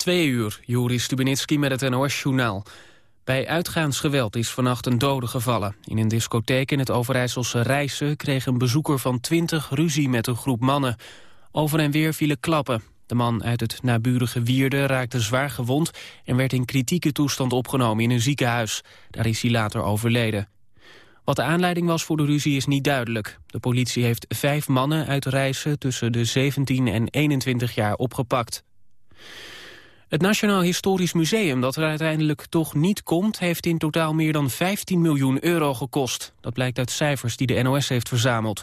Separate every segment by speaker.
Speaker 1: Twee uur, Joris Stubenitski met het NOS-journaal. Bij uitgaansgeweld is vannacht een dode gevallen. In een discotheek in het Overijsselse Rijssen kreeg een bezoeker van 20 ruzie met een groep mannen. Over en weer vielen klappen. De man uit het naburige Wierde raakte zwaar gewond... en werd in kritieke toestand opgenomen in een ziekenhuis. Daar is hij later overleden. Wat de aanleiding was voor de ruzie is niet duidelijk. De politie heeft vijf mannen uit Rijssen tussen de 17 en 21 jaar opgepakt. Het Nationaal Historisch Museum, dat er uiteindelijk toch niet komt... heeft in totaal meer dan 15 miljoen euro gekost. Dat blijkt uit cijfers die de NOS heeft verzameld.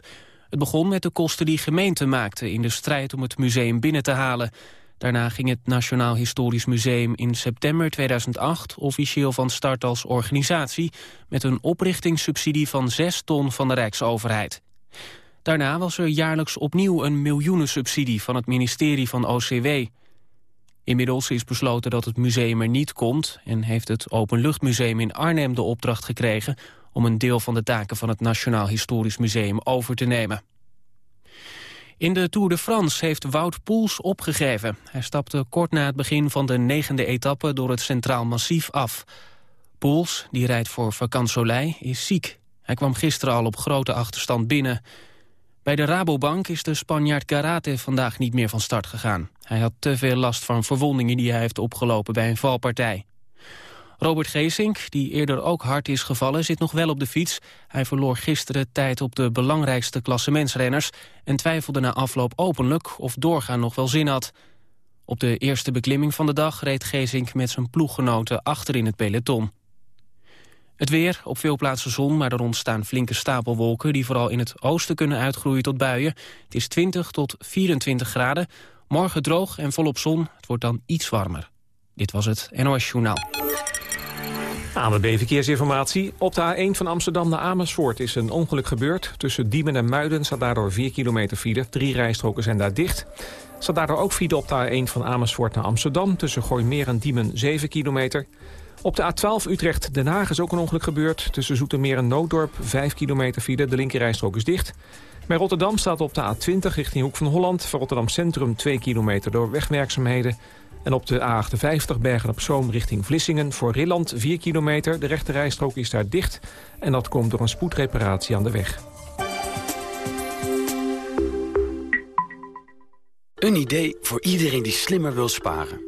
Speaker 1: Het begon met de kosten die gemeenten maakten... in de strijd om het museum binnen te halen. Daarna ging het Nationaal Historisch Museum in september 2008... officieel van start als organisatie... met een oprichtingssubsidie van 6 ton van de Rijksoverheid. Daarna was er jaarlijks opnieuw een miljoenensubsidie... van het ministerie van OCW... Inmiddels is besloten dat het museum er niet komt... en heeft het Openluchtmuseum in Arnhem de opdracht gekregen... om een deel van de taken van het Nationaal Historisch Museum over te nemen. In de Tour de France heeft Wout Poels opgegeven. Hij stapte kort na het begin van de negende etappe door het Centraal Massief af. Poels, die rijdt voor Vakant Soleil, is ziek. Hij kwam gisteren al op grote achterstand binnen... Bij de Rabobank is de Spanjaard Karate vandaag niet meer van start gegaan. Hij had te veel last van verwondingen die hij heeft opgelopen bij een valpartij. Robert Geesink, die eerder ook hard is gevallen, zit nog wel op de fiets. Hij verloor gisteren tijd op de belangrijkste klassementsrenners... en twijfelde na afloop openlijk of doorgaan nog wel zin had. Op de eerste beklimming van de dag reed Geesink met zijn ploeggenoten achter in het peloton. Het weer, op veel plaatsen zon, maar er ontstaan flinke stapelwolken... die vooral in het oosten kunnen uitgroeien tot buien. Het is 20 tot 24 graden. Morgen droog en volop zon. Het wordt dan iets warmer. Dit was het NOS Journaal.
Speaker 2: ANWB Verkeersinformatie. Op de A1 van Amsterdam naar Amersfoort is een ongeluk gebeurd. Tussen Diemen en Muiden staat daardoor 4 kilometer file. Drie rijstroken zijn daar dicht. Staat daardoor ook file op de A1 van Amersfoort naar Amsterdam. Tussen Gooimeer en Diemen 7 kilometer. Op de A12 Utrecht-Den Haag is ook een ongeluk gebeurd. Tussen Zoetermeer en Nooddorp 5 kilometer file. De linkerrijstrook is dicht. Bij Rotterdam staat op de A20 richting Hoek van Holland... voor Rotterdam Centrum 2 kilometer door wegwerkzaamheden. En op de A58 Bergen op Zoom richting Vlissingen... voor Rilland 4 kilometer. De rechterrijstrook is daar dicht. En dat komt door een spoedreparatie aan de weg.
Speaker 3: Een idee voor iedereen die slimmer wil sparen.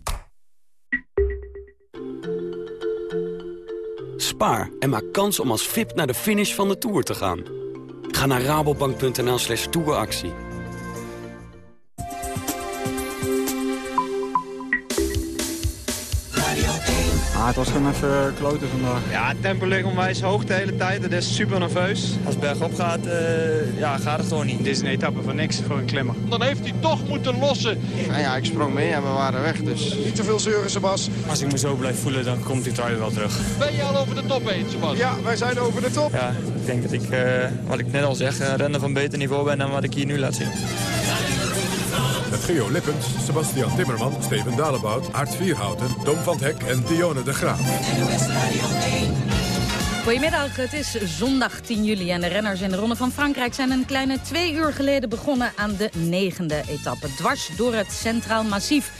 Speaker 3: Spaar en maak kans om als VIP naar de finish van de Tour te gaan. Ga naar rabobank.nl slash touractie.
Speaker 4: Ah, het was gewoon even kloten vandaag.
Speaker 5: Ja, tempo ligt onwijs hoog de hele tijd. Het is super nerveus. Als het bergop gaat, uh, ja, gaat het gewoon niet. Dit is een etappe van niks voor een klimmer.
Speaker 6: Dan heeft hij toch moeten lossen.
Speaker 7: Nou ja, ik sprong mee en we waren weg, dus...
Speaker 8: Niet zoveel zeuren, Sebas.
Speaker 5: Als ik me zo blijf voelen, dan komt die trui wel terug.
Speaker 6: Ben je al over de top heen, Sebas?
Speaker 8: Ja, wij zijn over de top.
Speaker 5: Ja, ik denk dat ik, uh, wat ik net al zeg, uh, renner van beter niveau ben dan wat ik hier nu laat zien.
Speaker 9: Geo Lippens, Sebastian Timmerman, Steven Dalebout, Aart Vierhouten, Dom van Hek en Dionne de Graaf.
Speaker 10: Goedemiddag, het is zondag 10 juli en de renners in de Ronde van Frankrijk zijn een kleine twee uur geleden begonnen aan de negende etappe. Dwars door het Centraal Massief.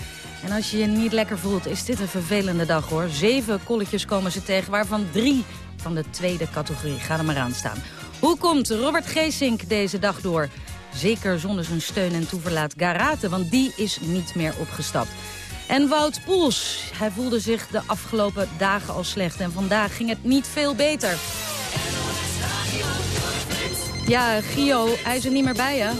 Speaker 10: En als je je niet lekker voelt, is dit een vervelende dag hoor. Zeven kolletjes komen ze tegen, waarvan drie van de tweede categorie. Ga er maar aan staan. Hoe komt Robert Geesink deze dag door? Zeker zonder zijn steun en toeverlaat Garate, want die is niet meer opgestapt. En Wout Poels, hij voelde zich de afgelopen dagen al slecht. En vandaag ging het niet veel beter. Ja, Gio, hij is er niet meer bij, hè?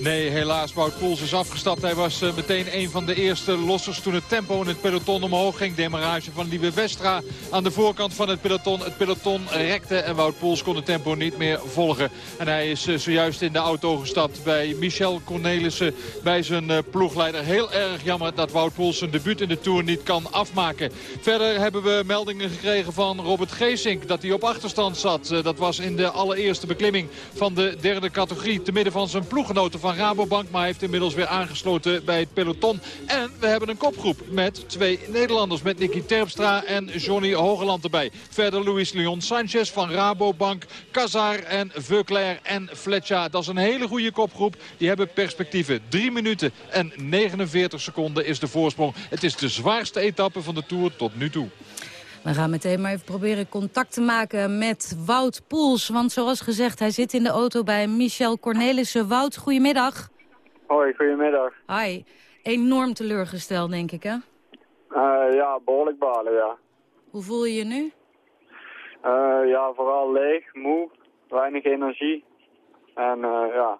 Speaker 6: Nee, helaas. Wout Poels is afgestapt. Hij was uh, meteen een van de eerste lossers toen het tempo in het peloton omhoog ging. Demarage van Liebe Westra aan de voorkant van het peloton. Het peloton rekte en Wout Poels kon het tempo niet meer volgen. En hij is uh, zojuist in de auto gestapt bij Michel Cornelissen, bij zijn uh, ploegleider. Heel erg jammer dat Wout Poels zijn debuut in de Tour niet kan afmaken. Verder hebben we meldingen gekregen van Robert Geesink dat hij op achterstand zat. dat was in de allereerste beklimming van de derde categorie. Te midden van zijn ploeggenoten van Rabobank. Maar heeft inmiddels weer aangesloten bij het peloton. En we hebben een kopgroep met twee Nederlanders. Met Nicky Terpstra en Johnny Hogeland erbij. Verder Luis Leon Sanchez van Rabobank. Kazar en Veuclair en Fletcher. Dat is een hele goede kopgroep. Die hebben perspectieven. 3 minuten en 49 seconden is de voorsprong. Het is de zwaarste etappe van de Tour tot nu toe.
Speaker 10: We gaan meteen maar even proberen contact te maken met Wout Poels. Want zoals gezegd, hij zit in de auto bij Michel Cornelissen. Wout, goedemiddag.
Speaker 11: Hoi, goedemiddag.
Speaker 10: Hi. Enorm teleurgesteld, denk ik, hè?
Speaker 11: Uh, ja, behoorlijk balen, ja.
Speaker 10: Hoe voel je je nu?
Speaker 11: Uh, ja, vooral leeg, moe, weinig energie. En uh, ja,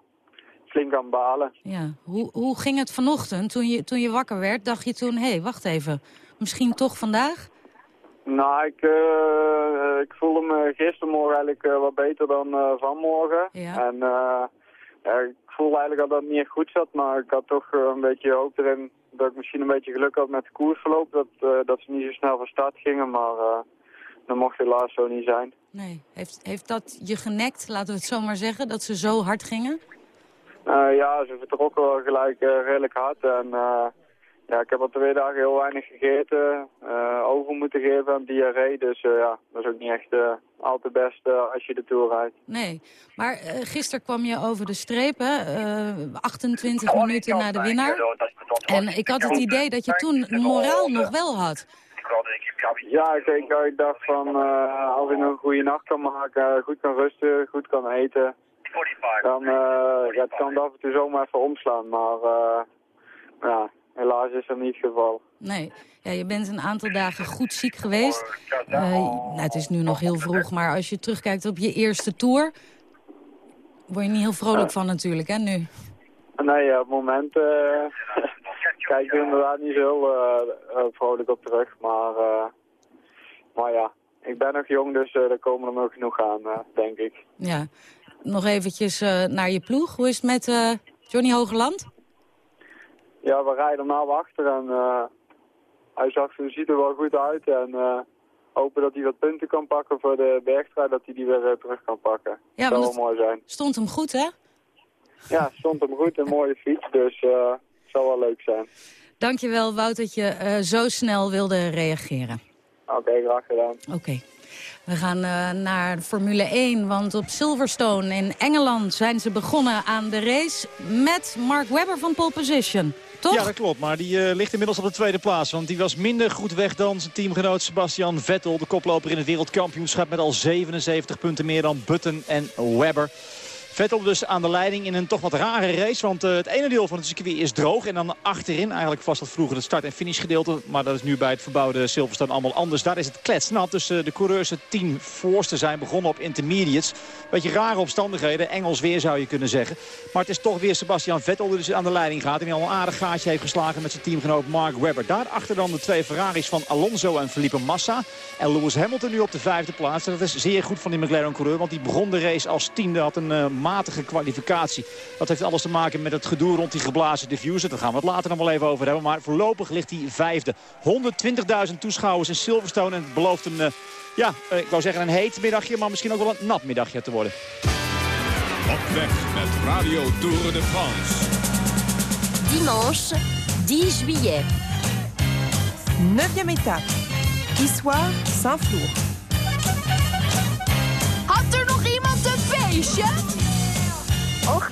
Speaker 11: flink aan balen.
Speaker 10: Ja, hoe, hoe ging het vanochtend toen je, toen je wakker werd? Dacht je toen, hé, hey, wacht even, misschien toch vandaag?
Speaker 11: Nou, ik, uh, ik voelde me gistermorgen eigenlijk uh, wat beter dan uh, vanmorgen.
Speaker 10: Ja.
Speaker 11: En ja, ik voelde eigenlijk dat het niet echt goed zat, maar ik had toch een beetje hoop erin dat ik misschien een beetje geluk had met de koersverloop. Dat, dat ze niet zo snel van start gingen, maar dat mocht helaas zo niet zijn.
Speaker 10: Nee. Heeft, heeft dat je genekt, laten we het zo maar zeggen, dat ze zo hard gingen?
Speaker 11: ja, ze vertrokken wel gelijk redelijk hard en... Ja, ik heb al twee dagen heel weinig gegeten, uh, over moeten geven aan diarree. Dus uh, ja, dat is ook niet echt uh, al te best als je de Tour rijdt.
Speaker 10: Nee, maar gisteren kwam je over de streep, hè? 28 minuten na de winnaar. En ik had het idee dat je toen moraal nog wel had.
Speaker 11: Ja, ik, ik, ik dacht van als ik nog een goede nacht kan maken, goed kan rusten, goed kan eten... Dan ja, het kan het af en toe zomaar even omslaan, maar ja, Helaas is dat niet het geval.
Speaker 10: Nee, ja, je bent een aantal dagen goed ziek geweest. Uh, nou, het is nu nog heel vroeg, maar als je terugkijkt op je eerste tour... word je niet heel vrolijk van natuurlijk, hè, nu?
Speaker 11: Nee, op het moment uh, kijk ik er inderdaad niet zo uh, vrolijk op terug. Maar, maar ja, ik ben nog jong, dus er komen er nog genoeg aan, denk ik.
Speaker 10: Ja, nog eventjes naar je ploeg. Hoe is het met Johnny Hogeland?
Speaker 11: Ja, we rijden nou achter en uh, hij zag, ziet er wel goed uit. En uh, hopen dat hij wat punten kan pakken voor de bergstrijd, dat hij die weer uh, terug kan pakken.
Speaker 10: Ja,
Speaker 11: dat zou wel mooi zijn.
Speaker 10: Stond hem goed, hè?
Speaker 11: Ja, stond hem goed. Een mooie fiets, dus het zou wel leuk zijn.
Speaker 10: Dankjewel, Wout, dat je zo snel wilde reageren.
Speaker 11: Oké, okay, graag gedaan.
Speaker 10: Oké. Okay. We gaan uh, naar Formule 1, want op Silverstone in Engeland zijn ze begonnen aan de race met Mark Webber van pole position.
Speaker 12: Ja, dat klopt. Maar die uh, ligt inmiddels op de tweede plaats. Want die was minder goed weg dan zijn teamgenoot Sebastian Vettel. De koploper in het wereldkampioenschap met al 77 punten meer dan Button en Webber. Vettel dus aan de leiding in een toch wat rare race. Want uh, het ene deel van het circuit is droog. En dan achterin, eigenlijk was dat vroeger het start- en finish gedeelte. Maar dat is nu bij het verbouwde Silverstone allemaal anders. Daar is het kletsnat. Dus uh, de coureurs, het tien voorste zijn begonnen op intermediates. Beetje rare omstandigheden. Engels weer zou je kunnen zeggen. Maar het is toch weer Sebastian Vettel die dus aan de leiding gaat. En die al een aardig gaatje heeft geslagen met zijn teamgenoot Mark Webber. Daarachter dan de twee Ferraris van Alonso en Felipe Massa. En Lewis Hamilton nu op de vijfde plaats. En dat is zeer goed van die McLaren-coureur. Want die begon de race als tiende. Had een uh, matige kwalificatie. Dat heeft alles te maken met het gedoe rond die geblazen diffuser. Daar gaan we het later nog wel even over hebben. Maar voorlopig ligt hij vijfde. 120.000 toeschouwers in Silverstone. En het belooft een, uh, ja, uh, ik wou zeggen een heet middagje. Maar misschien ook wel een nat middagje te worden.
Speaker 9: Op weg met Radio Tour de France.
Speaker 13: Dimanche 10 juillet.
Speaker 14: 9e étape. Issoire Saint-Flour.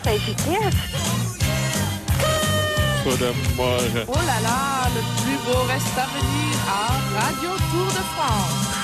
Speaker 15: Oh.
Speaker 14: Oh là là, le plus beau reste à venir à Radio Tour de France.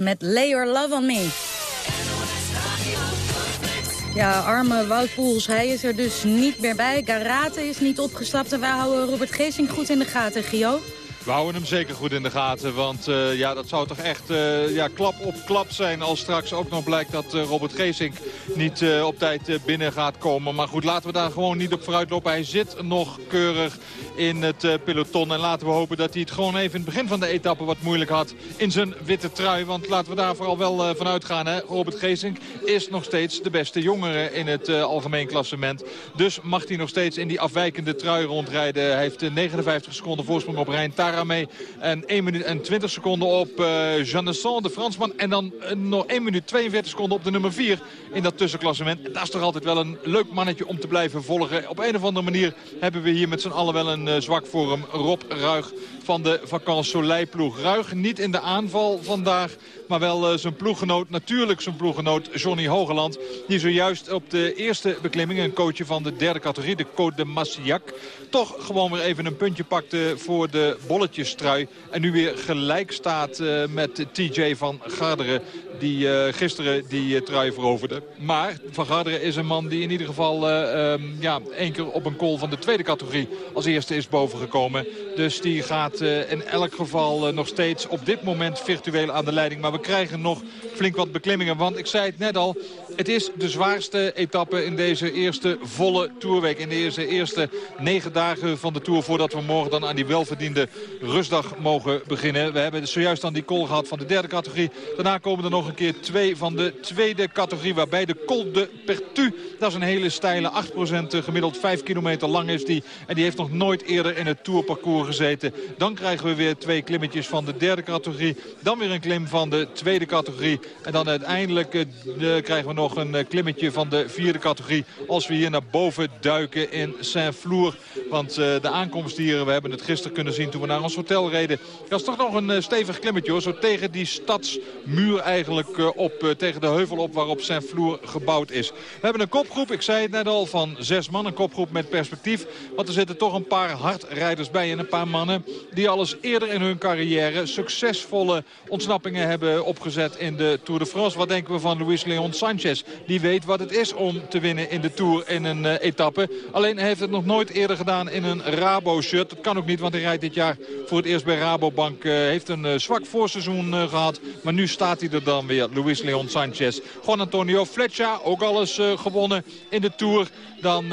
Speaker 10: Met Lay Your Love On Me. Ja, arme Wout Poels, hij is er dus niet meer bij. Garate is niet opgestapt en wij houden Robert Geesing goed in de gaten, Gio.
Speaker 6: We houden hem zeker goed in de gaten. Want uh, ja, dat zou toch echt uh, ja, klap op klap zijn als straks ook nog blijkt dat uh, Robert Geesink niet op tijd binnen gaat komen. Maar goed, laten we daar gewoon niet op vooruit lopen. Hij zit nog keurig in het peloton. En laten we hopen dat hij het gewoon even in het begin van de etappe wat moeilijk had in zijn witte trui. Want laten we daar vooral wel van uitgaan. Hè? Robert Geesink is nog steeds de beste jongere in het algemeen klassement. Dus mag hij nog steeds in die afwijkende trui rondrijden. Hij heeft 59 seconden voorsprong op Rijn Tara mee. En 1 minuut en 20 seconden op uh, de Fransman. En dan nog 1 minuut 42 seconden op de nummer 4 in dat tussenklassement. En dat is toch altijd wel een leuk mannetje om te blijven volgen. Op een of andere manier hebben we hier met z'n allen wel een zwak voor hem. Rob Ruig van de Vacances Soleil-ploeg. Ruig niet in de aanval vandaag, maar wel uh, zijn ploeggenoot. Natuurlijk zijn ploeggenoot Johnny Hogeland. Die zojuist op de eerste beklimming, een coachje van de derde categorie, de Côte de Massillac... toch gewoon weer even een puntje pakte voor de bolletjestrui. En nu weer gelijk staat uh, met TJ van Garderen, die uh, gisteren die trui veroverde. Maar Van Garderen is een man die in ieder geval um, ja, één keer op een call van de tweede categorie als eerste is bovengekomen. Dus die gaat uh, in elk geval uh, nog steeds op dit moment virtueel aan de leiding. Maar we krijgen nog flink wat beklimmingen. Want ik zei het net al, het is de zwaarste etappe in deze eerste volle Tourweek. In deze eerste negen dagen van de Tour voordat we morgen dan aan die welverdiende rustdag mogen beginnen. We hebben zojuist dan die call gehad van de derde categorie. Daarna komen er nog een keer twee van de tweede categorie. Waarbij de Col de Pertu, dat is een hele steile 8% gemiddeld 5 kilometer lang is die. En die heeft nog nooit eerder in het Tourparcours gezeten. Dan krijgen we weer twee klimmetjes van de derde categorie. Dan weer een klim van de tweede categorie. En dan uiteindelijk uh, krijgen we nog een uh, klimmetje van de vierde categorie. Als we hier naar boven duiken in Saint-Flour. Want uh, de aankomst hier, we hebben het gisteren kunnen zien toen we naar ons hotel reden. Dat is toch nog een stevig klimmetje hoor. Zo tegen die stadsmuur eigenlijk op. tegen de heuvel op waarop Saint-Flour gebouwd is. We hebben een kopgroep, ik zei het net al, van zes man. Een kopgroep met perspectief. Want er zitten toch een paar hardrijders bij en een paar mannen die alles eerder in hun carrière succesvolle ontsnappingen hebben opgezet in de Tour de France. Wat denken we van Luis Leon Sanchez? Die weet wat het is om te winnen in de Tour in een uh, etappe. Alleen heeft het nog nooit eerder gedaan in een Rabo-shirt. Dat kan ook niet, want hij rijdt dit jaar voor het eerst bij Rabobank. Uh, heeft een uh, zwak voorseizoen gehad, maar nu staat hij er dan weer. Luis Leon Sanchez. Juan Antonio Fletcher, ook alles gewonnen in de Tour. Dan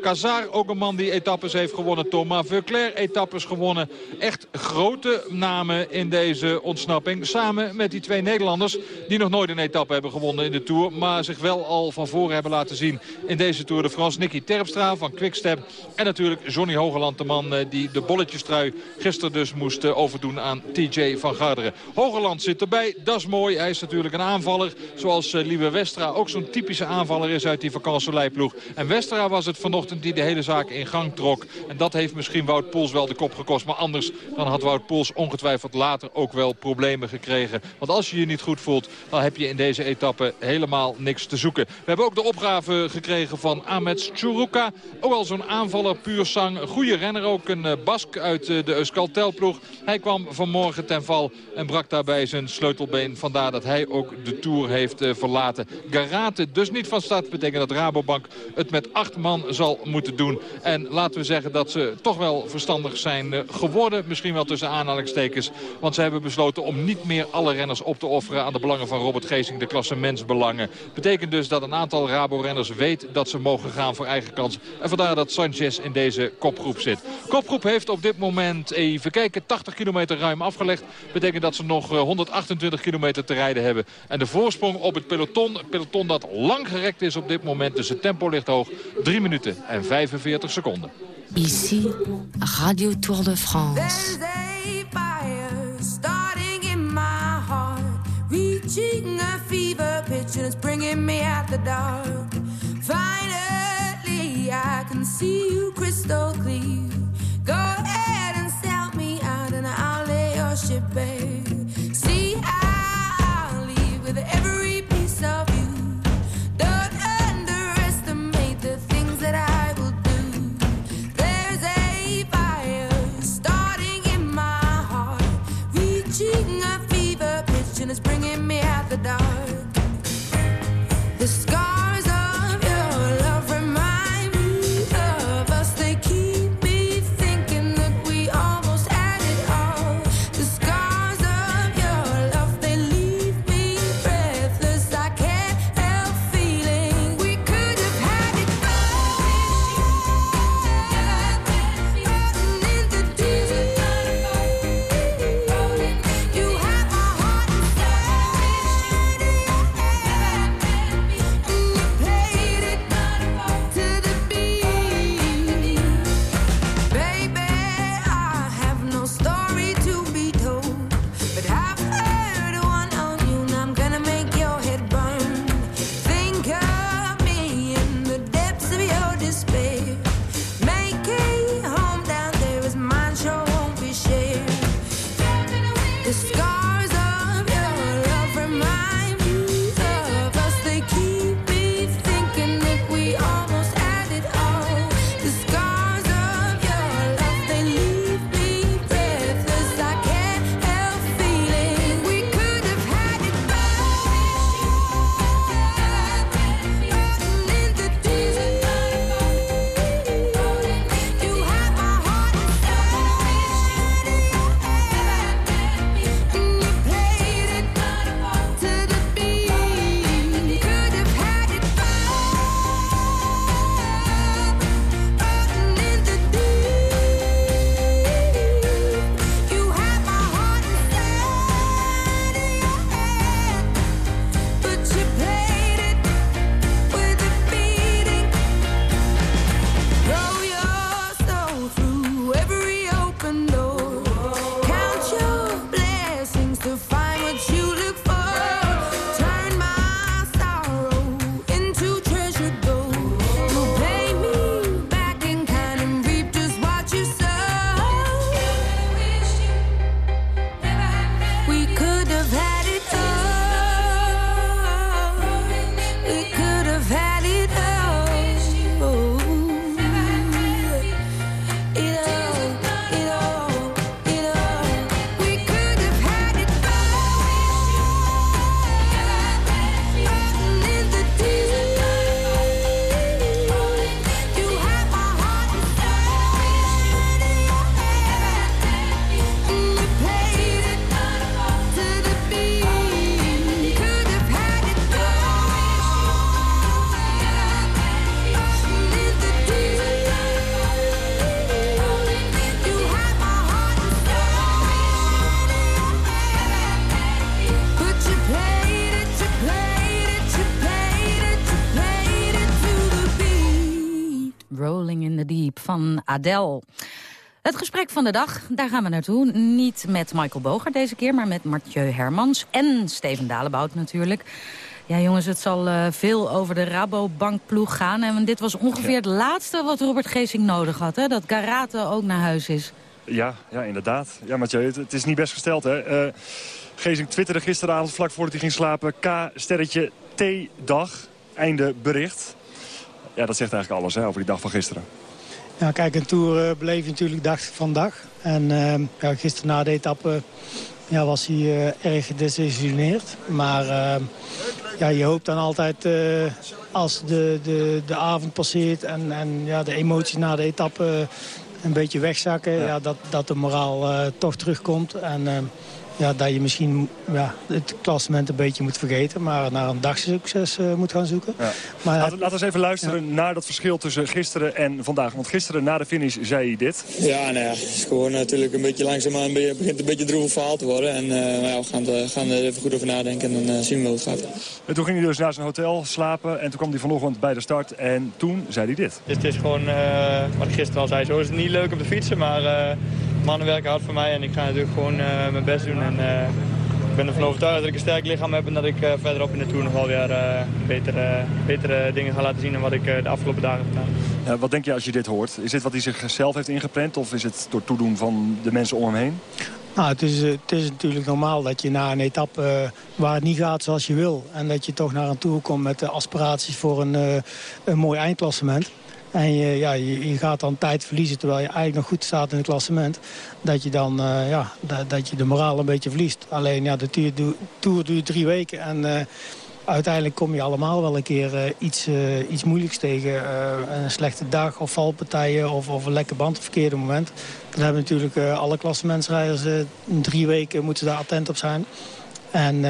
Speaker 6: Cazar, ook een man die etappes heeft gewonnen. Thomas Verclair, etappes gewonnen. Echt grote namen in deze ontsnapping. Samen met die twee Nederlanders die nog nooit een etappe hebben gewonnen in de Tour. Maar zich wel al van voren hebben laten zien in deze Tour de France. Nicky Terpstra van Quickstep. En natuurlijk Johnny Hogeland, de man uh, die de bolletjestrui gisteren dus moest uh, overdoen aan TJ van Garderen. Hogeland zit erbij, dat is mooi. Hij is natuurlijk een aanvaller. Zoals Lieve Westra ook zo'n typische aanvaller is uit die vakantieleiploeg. En Westra was het vanochtend die de hele zaak in gang trok. En dat heeft misschien Wout Poels wel de kop gekost. Maar anders dan had Wout Poels ongetwijfeld later ook wel problemen gekregen. Want als je je niet goed voelt, dan heb je in deze etappe helemaal niks te zoeken. We hebben ook de opgave gekregen van Ahmed Churuka. Ook al zo'n aanvaller puur sang. Goede renner ook, een uh, Bask uit uh, de Euskaltelploeg. Hij kwam vanmorgen ten val en brak daarbij zijn sleutelbeen. Vandaar dat hij ook de Tour heeft uh, verlaten. Garate dus niet van start betekent dat Rabobank het met acht man zal moeten doen. En laten we zeggen dat ze toch wel verstandig zijn geworden. Misschien wel tussen aanhalingstekens. Want ze hebben besloten om niet meer alle renners op te offeren aan de belangen van Robert Geesing. De klasse mensbelangen. Betekent dus dat een aantal Rabo-renners weet dat ze mogen gaan voor eigen kans. En vandaar dat Sanchez in deze kopgroep zit. Kopgroep heeft op dit moment, even kijken, 80 kilometer ruim afgelegd. Betekent dat ze nog uh, 128 kilometer te rijden hebben. En de voorsprong op het peloton, het peloton dat lang gerekt is op dit moment. Dus het tempo ligt hoog. 3 minuten en 45 seconden.
Speaker 16: Ici, Radio Tour de France. Reaching a fever pitch and it's bringing me out the dark. Finally, I can see you crystal
Speaker 10: Adele. Het gesprek van de dag, daar gaan we naartoe. Niet met Michael Boger deze keer, maar met Mathieu Hermans en Steven Dalebout natuurlijk. Ja jongens, het zal eh, veel over de Rabobankploeg gaan. En dit was ongeveer het laatste wat Robert Geesing nodig had. Hè? Dat Garate ook naar huis is.
Speaker 17: Ja, ja inderdaad. Ja, Mathieu, het, het is niet best gesteld, hè. Eh Gezing twitterde gisteravond, vlak voordat hij ging slapen... K-sterretje T-dag, einde bericht. Ja, dat zegt eigenlijk alles hè, over die dag van gisteren.
Speaker 18: Ja, kijk, een Tour eh, beleef je natuurlijk dag van dag. En ehm, ja, gisteren na de etappe ja, was hij eh, erg gedesillusioneerd. Maar ehm, ja, je hoopt dan altijd eh, als de, de, de avond passeert... en, en ja, de emoties na de etappe een beetje wegzakken... Ja. dat, dat de moraal toch terugkomt. En ehm, ja, dat je misschien ja, het klassement een beetje moet vergeten... maar naar een dagsucces eh, moet gaan zoeken.
Speaker 17: Ja.
Speaker 18: Maar,
Speaker 17: laten, we eens even luisteren naar dat verschil tussen gisteren en vandaag. Want gisteren na de finish zei hij dit.
Speaker 19: Ja, nou ja, het is gewoon natuurlijk een beetje langzaamaan be- begint een beetje een droevig verhaal te worden. En eh, maar ja, we gaan, er- gaan er even goed over nadenken en dan eh, zien we hoe het gaat.
Speaker 17: En toen ging hij dus naar zijn hotel slapen. En toen kwam hij vanochtend bij de start. En toen zei hij dit.
Speaker 5: Dus het is gewoon, eh, wat ik gisteren al zei, zo is het niet leuk om te fietsen. Maar eh, mannen werken hard voor mij en ik ga natuurlijk gewoon eh, mijn best doen. En eh, ik ben ervan overtuigd dat ik een sterk lichaam heb en dat ik eh, verderop in de Tour nog wel weer eh, betere, betere dingen ga laten zien dan wat ik eh, de afgelopen dagen heb gedaan.
Speaker 17: Ja, wat denk je als je dit hoort? Is dit wat hij zichzelf heeft ingeprent? Of is het door toedoen van de mensen om hem heen?
Speaker 18: Nou, het is, het is natuurlijk normaal dat je na een etappe waar het niet gaat zoals je wil... en dat je toch naar een tour komt met de aspiraties voor een, eh, een mooi eindklassement. En je, ja, je, je, gaat dan tijd verliezen terwijl je eigenlijk nog goed staat in het klassement. Dat je dan ja, dat, dat, je de moraal een beetje verliest. Alleen ja, de tour, duurt drie weken en uiteindelijk kom je allemaal wel een keer uh, iets, iets moeilijks tegen. Een slechte dag of valpartijen of, of een lekke band op verkeerde moment. Dan hebben natuurlijk alle klassementsrijders drie weken moeten daar attent op zijn. En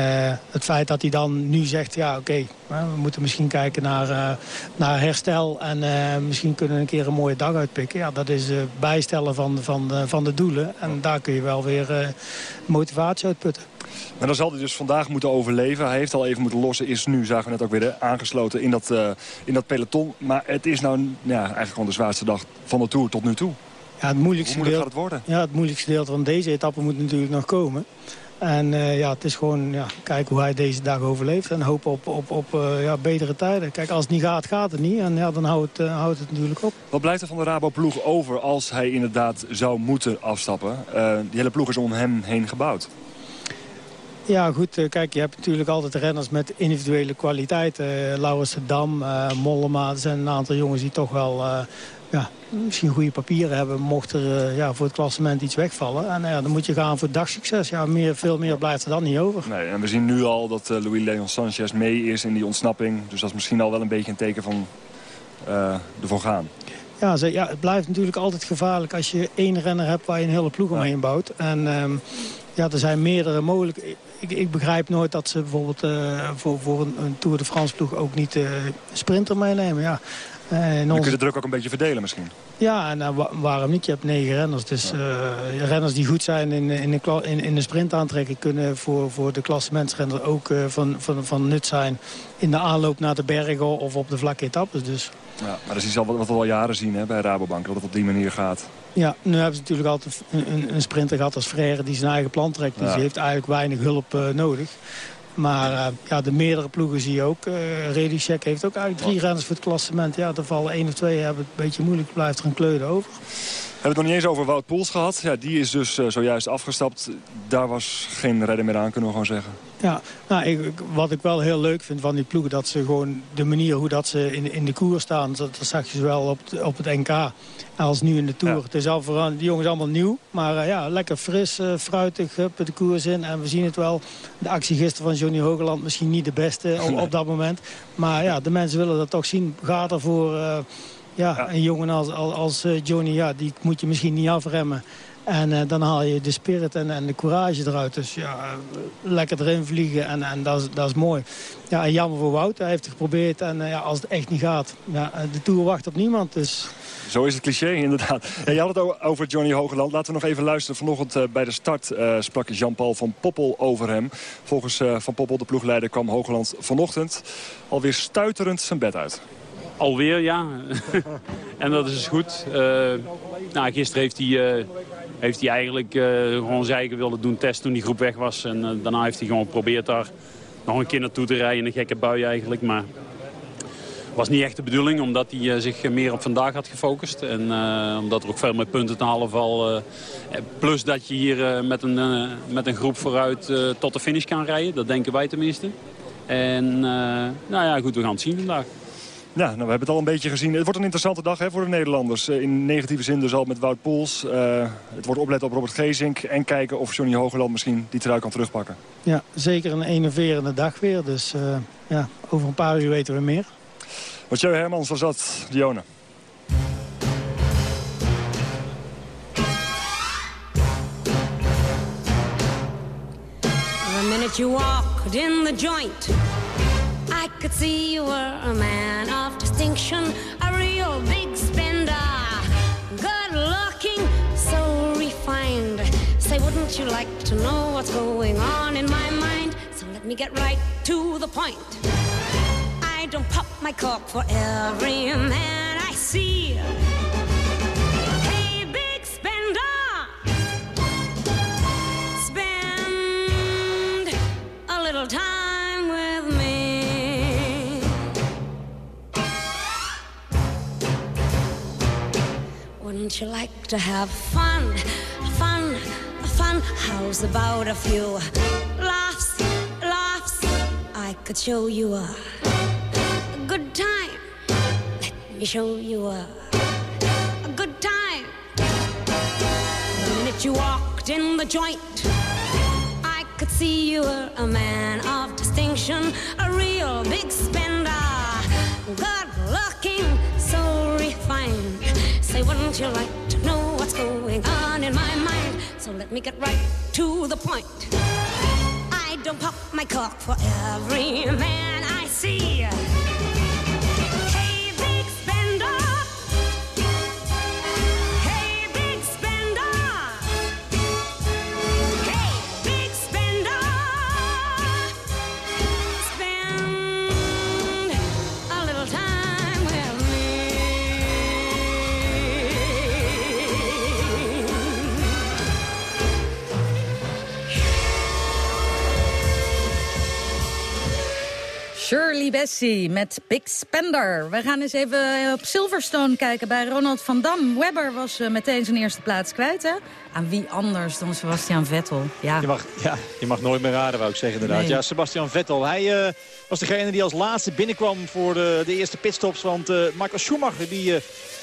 Speaker 18: het feit dat hij dan nu zegt, ja oké, okay, we moeten misschien kijken naar, naar herstel... en misschien kunnen we een keer een mooie dag uitpikken. Ja, dat is bijstellen van, van, van de doelen. En daar kun je wel weer motivatie uitputten.
Speaker 17: Maar dan zal hij dus vandaag moeten overleven. Hij heeft al even moeten lossen. Is nu, zagen we net ook weer, aangesloten in dat, in dat peloton. Maar het is nou ja, eigenlijk gewoon de zwaarste dag van de Tour tot nu toe.
Speaker 18: Ja, het moeilijkste
Speaker 17: Hoe moeilijk gaat het worden?
Speaker 18: Ja, het moeilijkste deel van deze etappe moet natuurlijk nog komen. En uh, ja, het is gewoon ja, kijken hoe hij deze dag overleeft. En hopen op, op, op uh, ja, betere tijden. Kijk, als het niet gaat, gaat het niet. En ja, dan houdt het, uh, houdt het natuurlijk op.
Speaker 17: Wat blijft er van de Rabo-ploeg over als hij inderdaad zou moeten afstappen? die hele ploeg is om hem heen gebouwd.
Speaker 18: Ja, goed. Eh, kijk, je hebt natuurlijk altijd renners met individuele kwaliteiten. Uh, Laurens Dam, uh, Mollema. Er zijn een aantal jongens die toch wel ja, misschien goede papieren hebben. Mocht er ja, voor het klassement iets wegvallen. En ja, dan moet je gaan voor dagsucces. Ja, meer, veel meer blijft er dan niet over.
Speaker 17: Nee, en we zien nu al dat Louis Leon Sanchez mee is in die ontsnapping. Dus dat is misschien al wel een beetje een teken van ervoor gaan.
Speaker 18: Ja, ze, ja, het blijft natuurlijk altijd gevaarlijk als je één renner hebt waar je een hele ploeg omheen bouwt. En um, ja, er zijn meerdere mogelijkheden ik, ik, begrijp nooit dat ze bijvoorbeeld uh, voor, voor een, een, Tour de France ploeg ook niet uh, sprinter meenemen. Ja.
Speaker 17: Uh, Dan kun je de druk ook een beetje verdelen misschien.
Speaker 18: Ja, en waarom niet? Je hebt negen renners. Dus renners die goed zijn in, in, de, in, in de sprint aantrekken... kunnen voor, voor de klassementsrenner ook van, van, van nut zijn... in de aanloop naar de bergen of op de vlakke etappes. Dus.
Speaker 17: Ja, maar dat is iets al wat we al jaren zien hè, bij Rabobank. Dat het op die manier gaat.
Speaker 18: Ja, nu hebben ze natuurlijk altijd een, een sprinter gehad als Frère die zijn eigen plan trekt. Dus die heeft eigenlijk weinig hulp uh, nodig. Maar uh, ja, de meerdere ploegen zie je ook. Uh, Redicek heeft ook eigenlijk drie renners voor het klassement. Ja, er vallen één of twee hebben het een beetje moeilijk. Blijft er een kleuren over.
Speaker 17: We hebben het nog niet eens over Wout Poels gehad. Ja, die is dus uh, zojuist afgestapt. Daar was geen redder meer aan, kunnen we gewoon zeggen.
Speaker 18: Ja, nou, ik, wat ik wel heel leuk vind van die ploegen... dat ze gewoon de manier hoe dat ze in, in de koers staan... dat, dat zag je zowel op, het, op het NK als nu in de Tour. Het is al vooral, die jongens allemaal nieuw. Maar uh, ja, lekker fris, uh, fruitig, hup, de koers in. En we zien het wel. De actie gisteren van Johnny Hogeland misschien niet de beste op, op dat moment. Maar ja, de mensen willen dat toch zien. Gaat ervoor... Ja, een jongen als, als, als Johnny, ja, die moet je misschien niet afremmen. En uh, dan haal je de spirit en, en de courage eruit. Dus ja, lekker erin vliegen en, en dat, is, dat is mooi. Ja, en jammer voor Wout. Hij heeft het geprobeerd en uh, ja, als het echt niet gaat... Ja, de Tour wacht op niemand, dus...
Speaker 17: Zo is het cliché, inderdaad. Ja, je had het over Johnny Hogeland. Laten we nog even luisteren. Vanochtend uh, bij de start uh, sprak Jean-Paul van Poppel over hem. Volgens uh, Van Poppel, de ploegleider, kwam Hogeland vanochtend alweer stuiterend zijn bed uit.
Speaker 20: Alweer, ja. en dat is goed. nou, gisteren heeft hij heeft hij eigenlijk uh, gewoon zijn eigen willen doen testen toen die groep weg was. En uh, daarna heeft hij gewoon geprobeerd daar nog een keer naartoe te rijden. Een gekke bui eigenlijk, maar was niet echt de bedoeling. Omdat hij uh, zich meer op vandaag had gefocust. En omdat er ook veel meer punten te halen valt. plus dat je hier met, een, met een groep vooruit tot de finish kan rijden. Dat denken wij tenminste. En nou ja, goed, we gaan het zien vandaag.
Speaker 17: Ja, nou, we hebben het al een beetje gezien. Het wordt een interessante dag hè, voor de Nederlanders. Eh, in negatieve zin dus al met Wout Poels. Uh, het wordt opletten op Robert Gezink. En kijken of Johnny Hogeland misschien die trui kan terugpakken.
Speaker 18: Ja, zeker een enerverende dag weer. Dus uh, ja, over een paar uur weten we meer.
Speaker 17: Mathieu Hermans was dat, Dione. The minute you walked in the joint
Speaker 16: I could see you were a man of distinction, a real big spender. Good looking, so refined. Say, wouldn't you like to know what's going on in my mind? So let me get right to the point. I don't pop my cork for every man I see. Wouldn't you like to have fun, fun, fun? How's about a few laughs, laughs? I could show you a, good time. Let
Speaker 21: me show you a, a good time. The minute you walked in the joint, I could see you were a man of distinction, a real big spender. Good looking, so refined. Say, wouldn't you like to know what's going on in my mind? So let me get right to the point. I don't pop my cork for every man I see.
Speaker 10: Shirley Bessie met Big Spender. We gaan eens even eh, op Silverstone kijken bij Ronald van Dam. Webber was eh, meteen zijn eerste plaats kwijt, hè? Aan wie anders dan Sebastian Vettel? Ja.
Speaker 12: Je mag, ja, je mag nooit meer raden, wou ik zeggen inderdaad.
Speaker 10: Nee.
Speaker 12: Ja, Sebastian Vettel. Hij eh, was degene die als laatste binnenkwam voor de, de eerste pitstops. Want eh, Michael Schumacher die,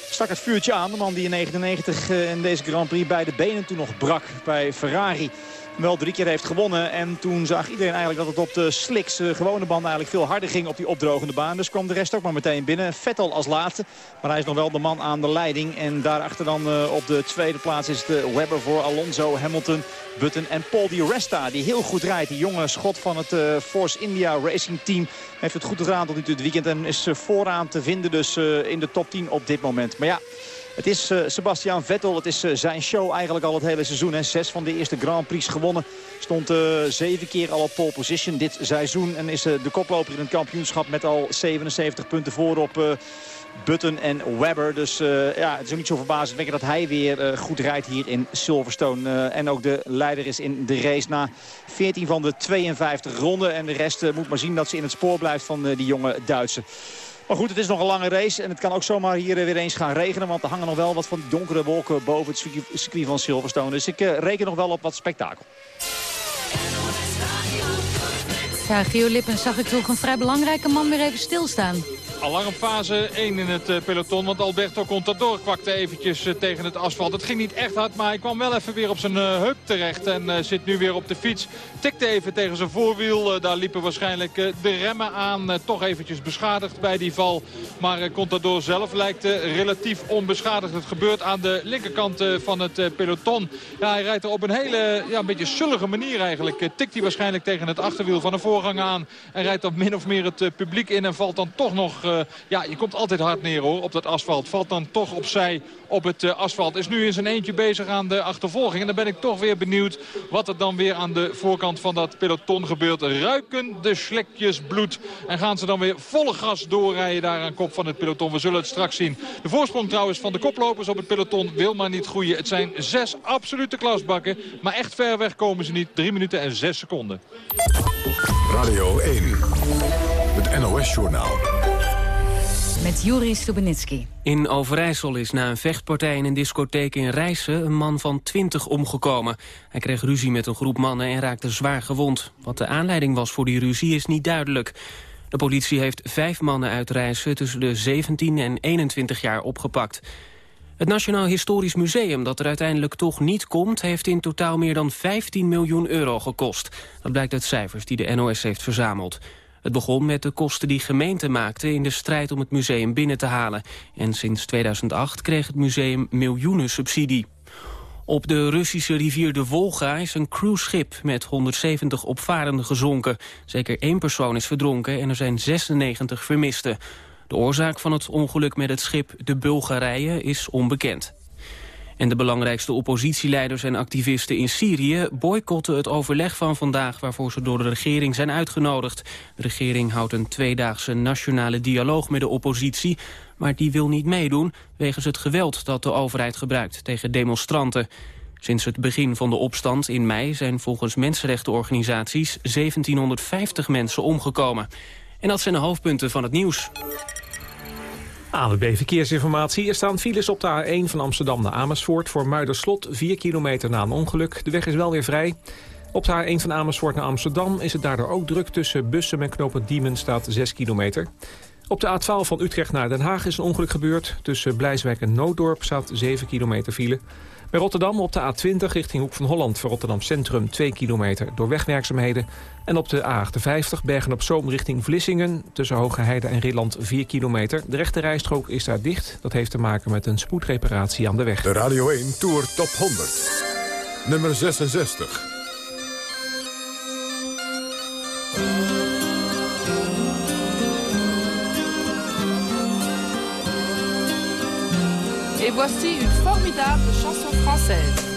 Speaker 12: stak het vuurtje aan. De man die in 1999 eh, in deze Grand Prix bij de benen toen nog brak bij Ferrari. Wel drie keer heeft gewonnen. En toen zag iedereen eigenlijk dat het op de slicks, eh, gewone banden, eigenlijk veel harder ging op die opdrogende baan. Dus kwam de rest ook maar meteen binnen. Vettel als laatste. Maar hij is nog wel de man aan de leiding. En daarachter dan eh, op de tweede plaats is de Webber voor Alonso, Hamilton, Button en Paul Di Resta. Die heel goed rijdt. Die jonge schot van het eh, Force India Racing Team. Heeft het goed gedaan tot nu toe het weekend. En is vooraan te vinden dus in de top 10 op dit moment. Maar ja... Het is uh, Sebastian Vettel, het is uh, zijn show eigenlijk al het hele seizoen. Hè. Zes van de eerste Grand Prix gewonnen. Stond uh, zeven keer al op pole position dit seizoen. En is de koploper in het kampioenschap met al 77 punten voor op Button en Webber. Dus ja, het is ook niet zo verbazingwekkend dat hij weer goed rijdt hier in Silverstone. en ook de leider is in de race na 14 van de 52 ronden. En de rest moet maar zien dat ze in het spoor blijft van die jonge Duitse. Maar goed, het is nog een lange race en het kan ook zomaar hier weer eens gaan regenen. Want er hangen nog wel wat van donkere wolken boven het circuit van Silverstone. Dus ik uh, reken nog wel op wat spektakel.
Speaker 10: Ja, Gio zag ik toch een vrij belangrijke man weer even stilstaan.
Speaker 6: Alarmfase 1 in het uh, peloton, want Alberto Contador kwakte eventjes uh, tegen het asfalt. Het ging niet echt hard, maar hij kwam wel even weer op zijn uh, heup terecht en zit nu weer op de fiets. Tikte even tegen zijn voorwiel, daar liepen waarschijnlijk de remmen aan. toch eventjes beschadigd bij die val, maar Contador zelf lijkt relatief onbeschadigd. Het gebeurt aan de linkerkant van het peloton. Ja, hij rijdt er op een hele, ja, een beetje sullige manier eigenlijk. tikt hij waarschijnlijk tegen het achterwiel van een voorganger aan en rijdt dan min of meer het publiek in en valt dan toch nog uh, ja, je komt altijd hard neer hoor op dat asfalt. Valt dan toch opzij op het uh, asfalt. Is nu in zijn eentje bezig aan de achtervolging. En dan ben ik toch weer benieuwd wat er dan weer aan de voorkant van dat peloton gebeurt. Ruiken de slekjes bloed. En gaan ze dan weer volle gas doorrijden daar aan kop van het peloton. We zullen het straks zien. De voorsprong trouwens van de koplopers op het peloton wil maar niet groeien. Het zijn zes absolute klasbakken. Maar echt ver weg komen ze niet. Drie minuten en zes seconden.
Speaker 9: Radio 1. Het NOS-journaal.
Speaker 10: Met Juri Stubenitski.
Speaker 1: In Overijssel is na een vechtpartij in een discotheek in Rijssen... een man van 20 omgekomen. Hij kreeg ruzie met een groep mannen en raakte zwaar gewond. Wat de aanleiding was voor die ruzie is niet duidelijk. De politie heeft vijf mannen uit Rijssen tussen de 17 en 21 jaar opgepakt. Het Nationaal Historisch Museum, dat er uiteindelijk toch niet komt... heeft in totaal meer dan 15 miljoen euro gekost. Dat blijkt uit cijfers die de NOS heeft verzameld. Het begon met de kosten die gemeenten maakten in de strijd om het museum binnen te halen. En sinds 2008 kreeg het museum miljoenen subsidie. Op de Russische rivier de Volga is een cruiseschip met 170 opvarenden gezonken. Zeker één persoon is verdronken en er zijn 96 vermisten. De oorzaak van het ongeluk met het schip de Bulgarije is onbekend. En de belangrijkste oppositieleiders en activisten in Syrië boycotten het overleg van vandaag waarvoor ze door de regering zijn uitgenodigd. De regering houdt een tweedaagse nationale dialoog met de oppositie, maar die wil niet meedoen wegens het geweld dat de overheid gebruikt tegen demonstranten. Sinds het begin van de opstand in mei zijn volgens mensenrechtenorganisaties 1750 mensen omgekomen. En dat zijn de hoofdpunten van het nieuws.
Speaker 2: ANWB Verkeersinformatie. Er staan files op de A1 van Amsterdam naar Amersfoort... voor Muiderslot, 4 kilometer na een ongeluk. De weg is wel weer vrij. Op de A1 van Amersfoort naar Amsterdam is het daardoor ook druk... tussen Bussum en Knopen Diemen staat 6 kilometer. Op de A12 van Utrecht naar Den Haag is een ongeluk gebeurd. Tussen Blijswijk en Nooddorp staat 7 kilometer file. Bij Rotterdam op de A20 richting Hoek van Holland... voor Rotterdam Centrum 2 kilometer door wegwerkzaamheden. En op de A58 Bergen-op-Zoom richting Vlissingen... tussen Hoge Heide en Ridland 4 kilometer. De rechte rijstrook is daar dicht. Dat heeft te maken met een spoedreparatie aan de weg.
Speaker 9: De Radio 1 Tour Top 100. Nummer 66.
Speaker 14: Voici une formidable chanson française.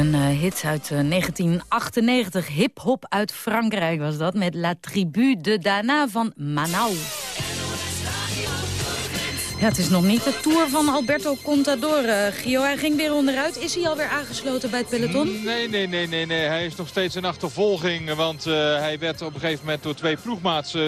Speaker 10: Een eh, hit uit eh, 1998, hip-hop uit Frankrijk was dat... met La Tribu de Dana van Manau. Het is nog niet de tour van Alberto Contador, eh, Gio. Hij ging weer onderuit. Is hij alweer aangesloten bij het peloton?
Speaker 6: Nee, nee, nee, nee, nee. Hij is nog steeds in achtervolging. Want uh, hij werd op een gegeven moment door twee ploegmaats... Uh,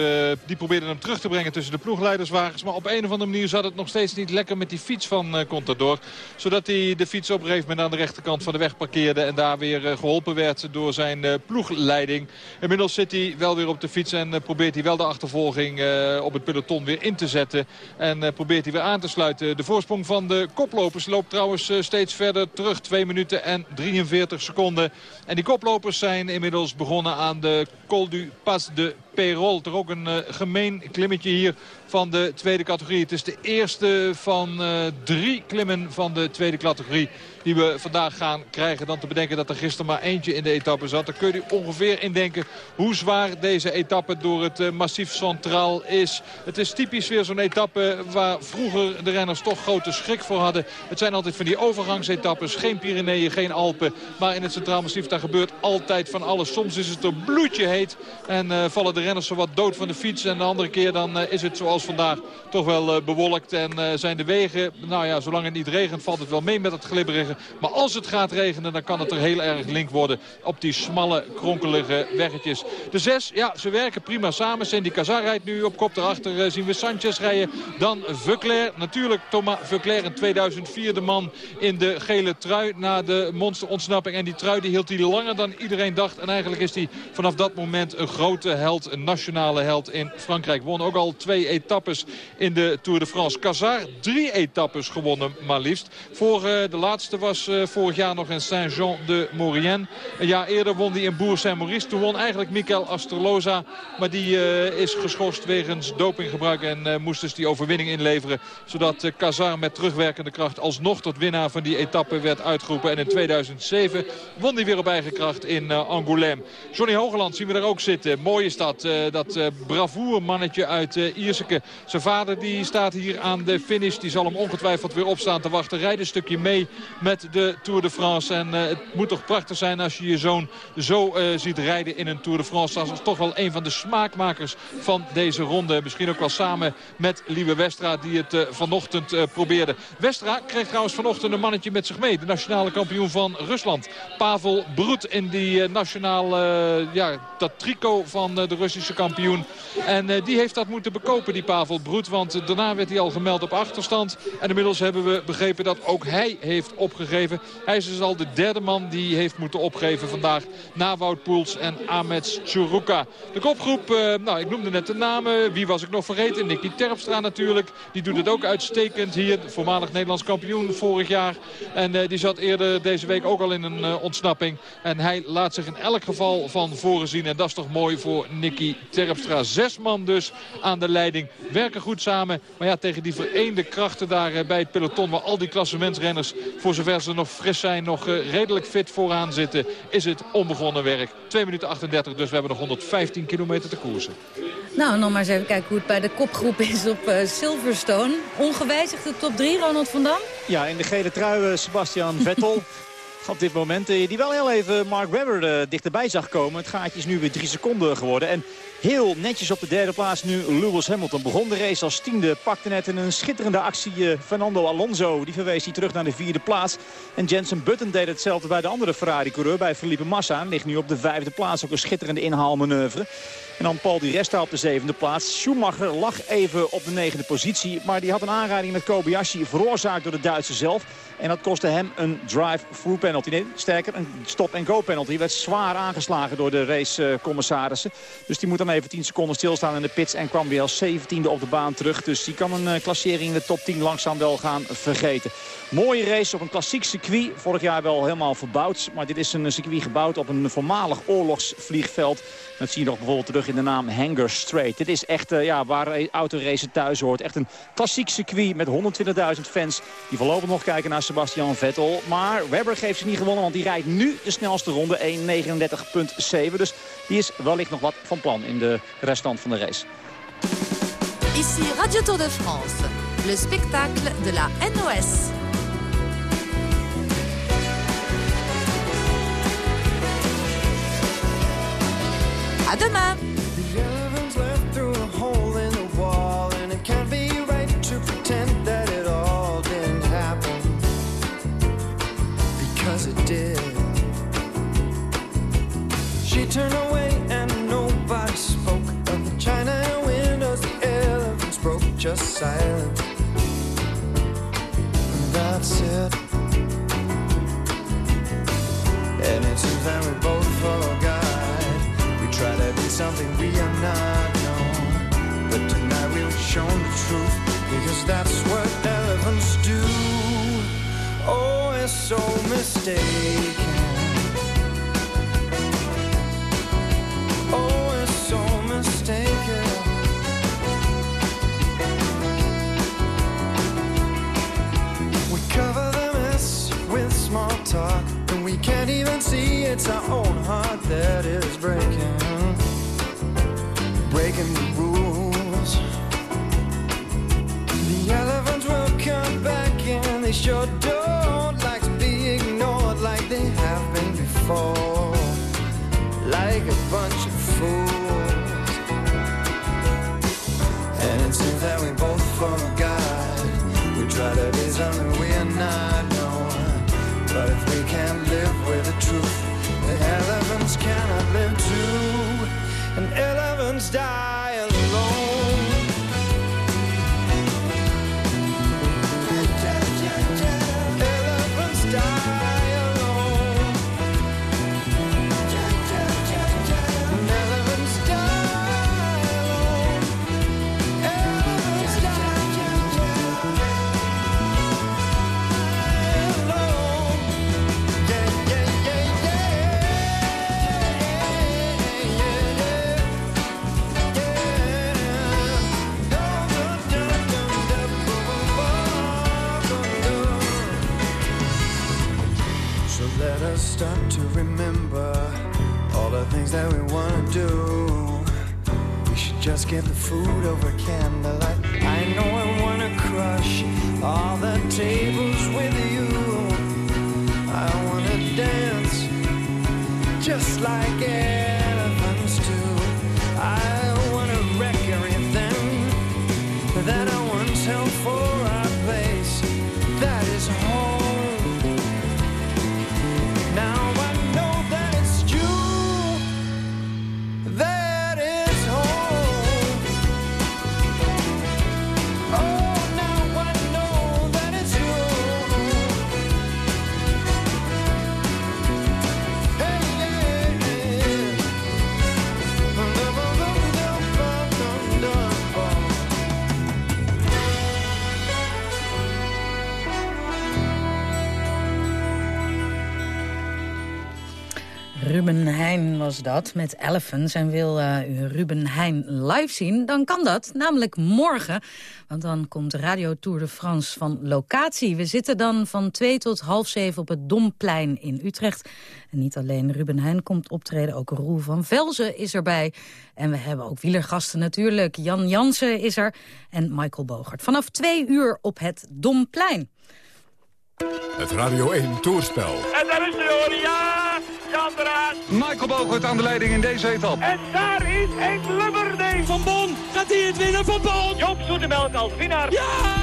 Speaker 6: die probeerden hem terug te brengen tussen de ploegleiderswagens. Maar op een of andere manier zat het nog steeds niet lekker met die fiets van uh, Contador. Zodat hij de fiets op een gegeven moment aan de rechterkant van de weg parkeerde... en daar weer geholpen werd door zijn ploegleiding. Inmiddels zit hij wel weer op de fiets en probeert hij wel de achtervolging op het peloton weer in te zetten. En probeert hij weer aan te sluiten. De voorsprong van de koplopers loopt trouwens steeds verder terug. 2 minuten en 43 seconden. En die koplopers zijn inmiddels begonnen aan de Col du Pas de Perol. Toch ook een uh, gemeen klimmetje hier van de tweede categorie. Het is de eerste van uh, drie klimmen van de tweede categorie die we vandaag gaan krijgen. Dan te bedenken dat er gisteren maar eentje in de etappe zat. Dan kun je ongeveer indenken hoe zwaar deze etappe door het uh, massief centraal is. Het is typisch weer zo'n etappe waar vroeger de renners toch grote schrik voor hadden. Het zijn altijd van die overgangsetappes. Geen Pyreneeën, geen Alpen. Maar in het centraal massief daar gebeurt altijd van alles. Soms is het een bloedje heet en vallen de renners zo wat dood van de fiets. En de andere keer dan uh, is het zoals vandaag toch wel bewolkt. En zijn de wegen, nou ja, zolang het niet regent valt het wel mee met het glibberige. Maar als het gaat regenen, dan kan het er heel erg link worden op die smalle, kronkelige weggetjes. De zes, ja, ze werken prima samen. Sandy Cazar rijdt nu op kop. Daarachter zien we Sanchez rijden. Dan Vuclair. Natuurlijk Thomas Vuclair in 2004 de man in de gele trui na de monsterontsnapping. En die trui die hield hij langer dan iedereen dacht. En eigenlijk is hij vanaf dat moment een grote held, een nationale held in Frankrijk. Won ook al twee etappes in de Tour de France. Cazar drie etappes gewonnen maar liefst. Voor uh, de laatste was uh, vorig jaar nog in Saint-Jean-de-Maurienne. Een jaar eerder won hij in Bourg-Saint-Maurice. Toen won eigenlijk Mikel Astroloza. Maar die uh, is geschorst wegens dopinggebruik. En moest dus die overwinning inleveren. Zodat Kazar met terugwerkende kracht alsnog tot winnaar van die etappe werd uitgeroepen. En in 2007 won hij weer op eigen kracht in Angoulême. Johnny Hogeland zien we daar ook zitten. Mooie stad. Dat bravoermannetje uit Ierseke. Zijn vader die staat hier aan de finish. Die zal hem ongetwijfeld weer opstaan te wachten. Rijdt een stukje mee met de Tour de France. En het moet toch prachtig zijn als je je zoon zo ziet rijden in een Tour de France. Dat is toch wel een van de smaakmakers van deze ronde. Misschien ook wel samen met Lieve Westra die het vanochtend probeerde. Westra kreeg trouwens vanochtend een mannetje met zich mee. De nationale kampioen van Rusland. Pavel Broet in die nationale, ja, dat tricot van de Russische kampioen. En die heeft dat moeten bekopen, die Pavel Broet. Want daarna werd hij al gemeld op achterstand. En inmiddels hebben we begrepen dat ook hij heeft opgegeven. Hij is dus al de derde man die heeft moeten opgeven vandaag. Na Wout Poels en Ahmed Churuka. De kopgroep, uh, nou ik noemde net de namen. Wie was ik nog vergeten? Nicky Terpstra natuurlijk. Die doet het ook uitstekend hier. Voormalig Nederlands kampioen vorig jaar. En die zat eerder deze week ook al in een ontsnapping. En hij laat zich in elk geval van voren zien. En dat is toch mooi voor Nicky Terpstra. Zes man dus aan de leiding. Werken goed samen. Maar ja, tegen die vereende krachten daar bij het peloton... waar al die klassementsrenners voor zover ze nog fris zijn, nog uh, redelijk fit vooraan zitten, is het onbegonnen werk. 2 minuten 38, dus we hebben nog 115 kilometer te koersen.
Speaker 10: Nou, nog maar eens even kijken hoe het bij de kopgroep is op uh, Silverstone. Ongewijzigd de top 3, Ronald van Dam?
Speaker 12: Ja, in de gele trui uh, Sebastian Vettel. op dit moment. Die wel heel even Mark Webber dichterbij zag komen. Het gaatje is nu weer drie seconden geworden. En heel netjes op de derde plaats nu Lewis Hamilton. Begon de race als tiende, pakte net in een schitterende actie Fernando Alonso. Die verwees hij terug naar de vierde plaats. En Jensen Button deed hetzelfde bij de andere Ferrari-coureur, bij Felipe Massa. Ligt nu op de vijfde plaats, ook een schitterende inhaalmanoeuvre. En dan Paul Di Resta op de zevende plaats. Schumacher lag even op de negende positie. Maar die had een aanrijding met Kobayashi veroorzaakt door de Duitser zelf. En dat kostte hem een drive-through penalty. Nee, sterker, een stop-and-go penalty. Hij werd zwaar aangeslagen door de racecommissarissen. Dus die moet dan even 10 seconden stilstaan in de pits. En kwam weer als 17e op de baan terug. Dus die kan een klassering in de top 10 langzaam wel gaan vergeten. Mooie race op een klassiek circuit. Vorig jaar wel helemaal verbouwd. Maar dit is een circuit gebouwd op een voormalig oorlogsvliegveld. Dat zie je nog bijvoorbeeld terug in de naam Hanger Strait. Dit is echt uh, ja, waar autoracen thuis hoort. Echt een klassiek circuit met 120.000 fans. Die voorlopig nog kijken naar Sebastian Vettel. Maar Webber geeft ze niet gewonnen, want die rijdt nu de snelste ronde. 1.39.7. Dus die is wellicht nog wat van plan in de restant van de race.
Speaker 13: Ici Radio Tour de France, le spectacle de la NOS. À demain.
Speaker 22: The elephants went through a hole in the wall and it can't be right to pretend that it all didn't happen. Because it did. She turned away and nobody spoke of the china windows, the elephants broke, just silence. It's our own heart that is breaking, breaking the rules. The elephants will come back and they sure don't like to be ignored like they have been before, like a bunch of fools. And it seems that we both forgot. We try to be something we are not. But if we can't live with the truth, elephants cannot live too. And elephants die food over candlelight.
Speaker 10: Dat met Elephants. En wil eh, u Ruben Heijn live zien, dan kan dat. Namelijk morgen. Want dan komt Radio Tour de France van locatie. We zitten dan van 2 tot half 7 op het Domplein in Utrecht. En niet alleen Ruben Heijn komt optreden, ook Roel van Velzen is erbij. En we hebben ook wielergasten natuurlijk. Jan Jansen is er en Michael Bogert. Vanaf 2 uur op het Domplein.
Speaker 9: Het Radio 1 Toerspel.
Speaker 23: En daar is de hoor,
Speaker 6: Michael Bogert aan de leiding in deze etappe.
Speaker 23: En daar is Henk Lubberding. Van Bon, gaat hij het winnen van Bon? Joop Zoetemelk als winnaar. Ja!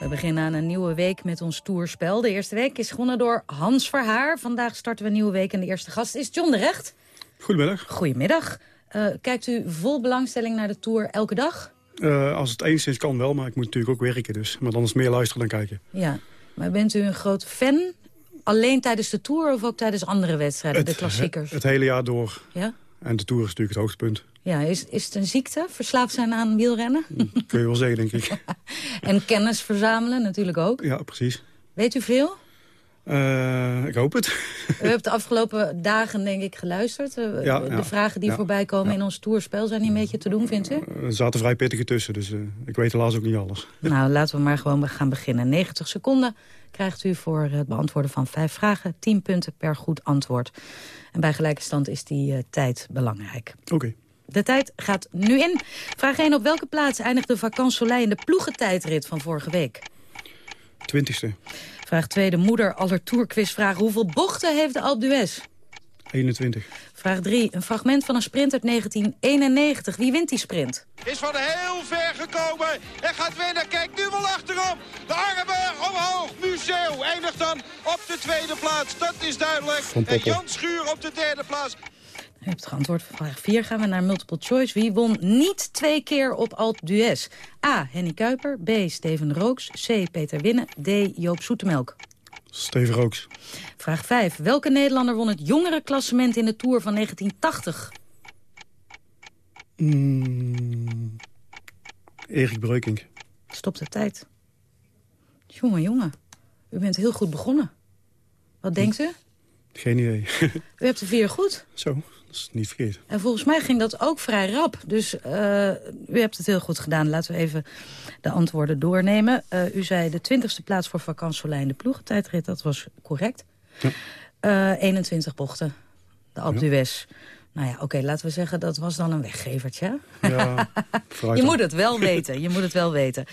Speaker 10: We beginnen aan een nieuwe week met ons toerspel. De eerste week is gewonnen door Hans Verhaar. Vandaag starten we een nieuwe week en de eerste gast is John de Recht.
Speaker 24: Goedemiddag.
Speaker 10: Goedemiddag. Eh, kijkt u vol belangstelling naar de Tour elke dag?
Speaker 24: Eh, als het enigszins kan wel, maar ik moet natuurlijk ook werken. Dus. Maar dan is het meer luisteren dan kijken.
Speaker 10: Ja. Maar bent u een groot fan? Alleen tijdens de Tour of ook tijdens andere wedstrijden, de klassiekers?
Speaker 24: Het, hele jaar door.
Speaker 10: Ja?
Speaker 24: En de Tour is natuurlijk het hoogtepunt.
Speaker 10: Ja, is, is het een ziekte? Verslaafd zijn aan wielrennen?
Speaker 24: Kun je wel zeggen, denk ik.
Speaker 10: en kennis verzamelen natuurlijk ook?
Speaker 24: Ja, precies.
Speaker 10: Weet u veel?
Speaker 24: Uh, ik hoop het.
Speaker 10: U hebt de afgelopen dagen, denk ik, geluisterd.
Speaker 24: Ja,
Speaker 10: de vragen die
Speaker 24: ja,
Speaker 10: voorbij komen in ons toerspel zijn die een beetje te doen, vindt u?
Speaker 24: Uh, er zaten vrij pittige tussen, dus ik weet helaas ook niet alles.
Speaker 10: Nou, laten we maar gewoon gaan beginnen. 90 seconden krijgt u voor het beantwoorden van vijf vragen. 10 punten per goed antwoord. En bij gelijke stand is die tijd belangrijk.
Speaker 24: Oké. Okay.
Speaker 10: De tijd gaat nu in. Vraag 1. Op welke plaats eindigde Vacan Soleil in de ploegentijdrit van vorige week?
Speaker 24: Twintigste.
Speaker 10: Vraag 2. De moeder aller tourquizvragen. Hoeveel bochten heeft de Alpe d'Huez?
Speaker 24: 21.
Speaker 10: Vraag 3. Een fragment van een sprint uit 1991. Wie wint die sprint?
Speaker 8: Is van heel ver gekomen en gaat winnen. Kijk nu wel achterom. De armen omhoog. Museo eindigt dan op de tweede plaats. Dat is duidelijk. En Jan Schuur op de derde plaats.
Speaker 10: U hebt geantwoord voor vraag 4. Gaan we naar multiple choice. Wie won niet twee keer op Alpe d'Huez? A. Henny Kuiper. B. Steven Rooks. C. Peter Winnen. D. Joop Zoetemelk.
Speaker 24: Steven Rooks.
Speaker 10: Vraag 5. Welke Nederlander won het jongere klassement in de Tour van 1980?
Speaker 24: Mm, Erik Breukink.
Speaker 10: Stop de tijd. Jongen, jongen. U bent heel goed begonnen. Wat denkt u?
Speaker 24: Geen idee.
Speaker 10: U hebt de vier goed.
Speaker 24: Zo, niet verkeerd.
Speaker 10: En volgens mij ging dat ook vrij rap. Dus uh, u hebt het heel goed gedaan. Laten we even de antwoorden doornemen. Uh, u zei de twintigste plaats voor vakantie in de ploegentijdrit. Dat was correct. Ja. Uh, 21 bochten. De Alpe d'Huez. Nou ja, oké, laten we zeggen, dat was dan een weggevertje. Ja, je moet het wel weten, je moet het wel weten.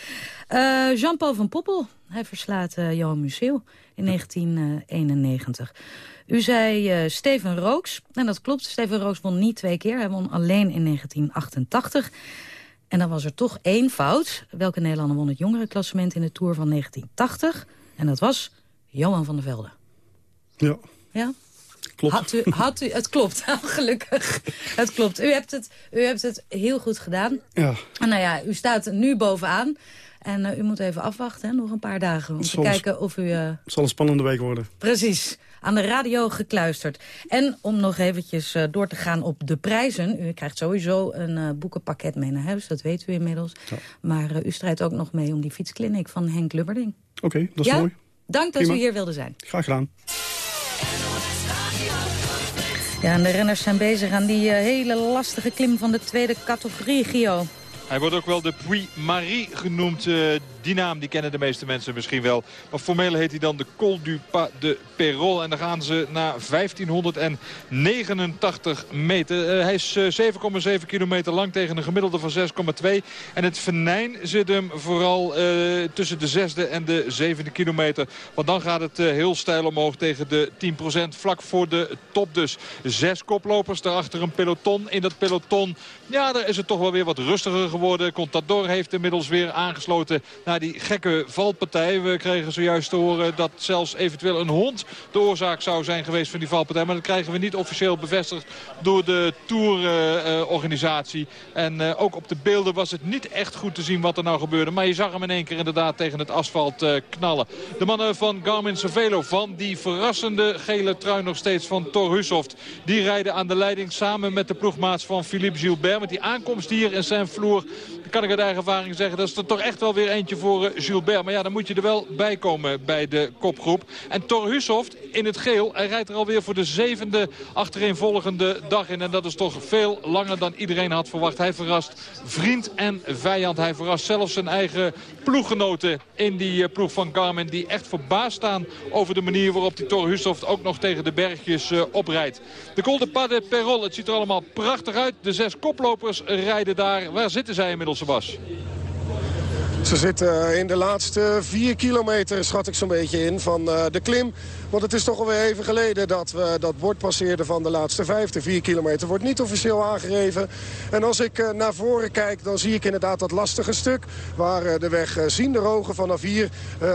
Speaker 10: Uh, Jean-Paul van Poppel, hij verslaat uh, Johan Museeuw in 1991. U zei uh, Steven Rooks, en dat klopt, Steven Rooks won niet twee keer. Hij won alleen in 1988. En dan was er toch één fout. Welke Nederlander won het jongerenklassement in de Tour van 1980? En dat was Johan van der Velde.
Speaker 24: Ja.
Speaker 10: Ja?
Speaker 24: Klopt.
Speaker 10: Had u, had u, het klopt, gelukkig. Het klopt. U hebt het, u hebt het heel goed gedaan.
Speaker 24: Ja.
Speaker 10: En nou ja, u staat nu bovenaan. En uh, u moet even afwachten, hè, nog een paar dagen. Om te kijken of u... Uh...
Speaker 24: Het zal een spannende week worden.
Speaker 10: Precies. Aan de radio gekluisterd. En om nog eventjes uh, door te gaan op de prijzen. U krijgt sowieso een boekenpakket mee naar huis. Dat weet u inmiddels. Ja. Maar u strijdt ook nog mee om die fietskliniek van Henk Lubberding.
Speaker 24: Oké, okay, dat is
Speaker 10: ja?
Speaker 24: mooi.
Speaker 10: Dank dat
Speaker 24: Prima.
Speaker 10: u hier wilde zijn.
Speaker 24: Graag gedaan.
Speaker 10: Ja, en de renners zijn bezig aan die uh, hele lastige klim van de tweede categorie, Gio.
Speaker 6: Hij wordt ook wel de Puy-Marie genoemd. Die naam die kennen de meeste mensen misschien wel. Maar formeel heet hij dan de Col du Pas de Perol. En dan gaan ze naar 1589 meter. Uh, hij is uh, 7,7 kilometer lang tegen een gemiddelde van 6,2. En het venijn zit hem vooral tussen de zesde en de zevende kilometer. Want dan gaat het heel steil omhoog tegen de 10% vlak voor de top dus. Zes koplopers, daarachter een peloton. In dat peloton, ja, daar is het toch wel weer wat rustiger geworden. Contador heeft inmiddels weer aangesloten die gekke valpartij. We kregen zojuist te horen dat zelfs eventueel een hond de oorzaak zou zijn geweest van die valpartij. Maar dat krijgen we niet officieel bevestigd door de tourorganisatie. Uh, en uh, ook op de beelden was het niet echt goed te zien wat er nou gebeurde. Maar je zag hem in één keer inderdaad tegen het asfalt uh, knallen. De mannen van Garmin Cervelo van die verrassende gele trui nog steeds van Thor Hushoft. Die rijden aan de leiding samen met de ploegmaats van Philippe Gilbert. Met die aankomst hier in zijn vloer kan ik uit eigen ervaring zeggen. Dat is er toch echt wel weer eentje voor Gilbert. Maar ja, dan moet je er wel bij komen bij de kopgroep. En Thor Hushoft in het geel. Hij rijdt er alweer voor de zevende achtereenvolgende dag in. En dat is toch veel langer dan iedereen had verwacht. Hij verrast vriend en vijand. Hij verrast zelfs zijn eigen ploeggenoten in die ploeg van Garmin. Die echt verbaasd staan over de manier waarop die Thor Hushoft ook nog tegen de bergjes uh, oprijdt. De Col de Pas de Perol. Het ziet er allemaal prachtig uit. De zes koplopers rijden daar. Waar zitten zij inmiddels, Sebas?
Speaker 25: Ze zitten in de laatste vier kilometer, schat ik zo'n beetje in, van uh, de klim. Want het is toch alweer even geleden dat we dat bord passeerden van de laatste vijf. De vier kilometer wordt niet officieel aangegeven. En als ik uh, naar voren kijk, dan zie ik inderdaad dat lastige stuk... waar uh, de weg ziende rogen vanaf hier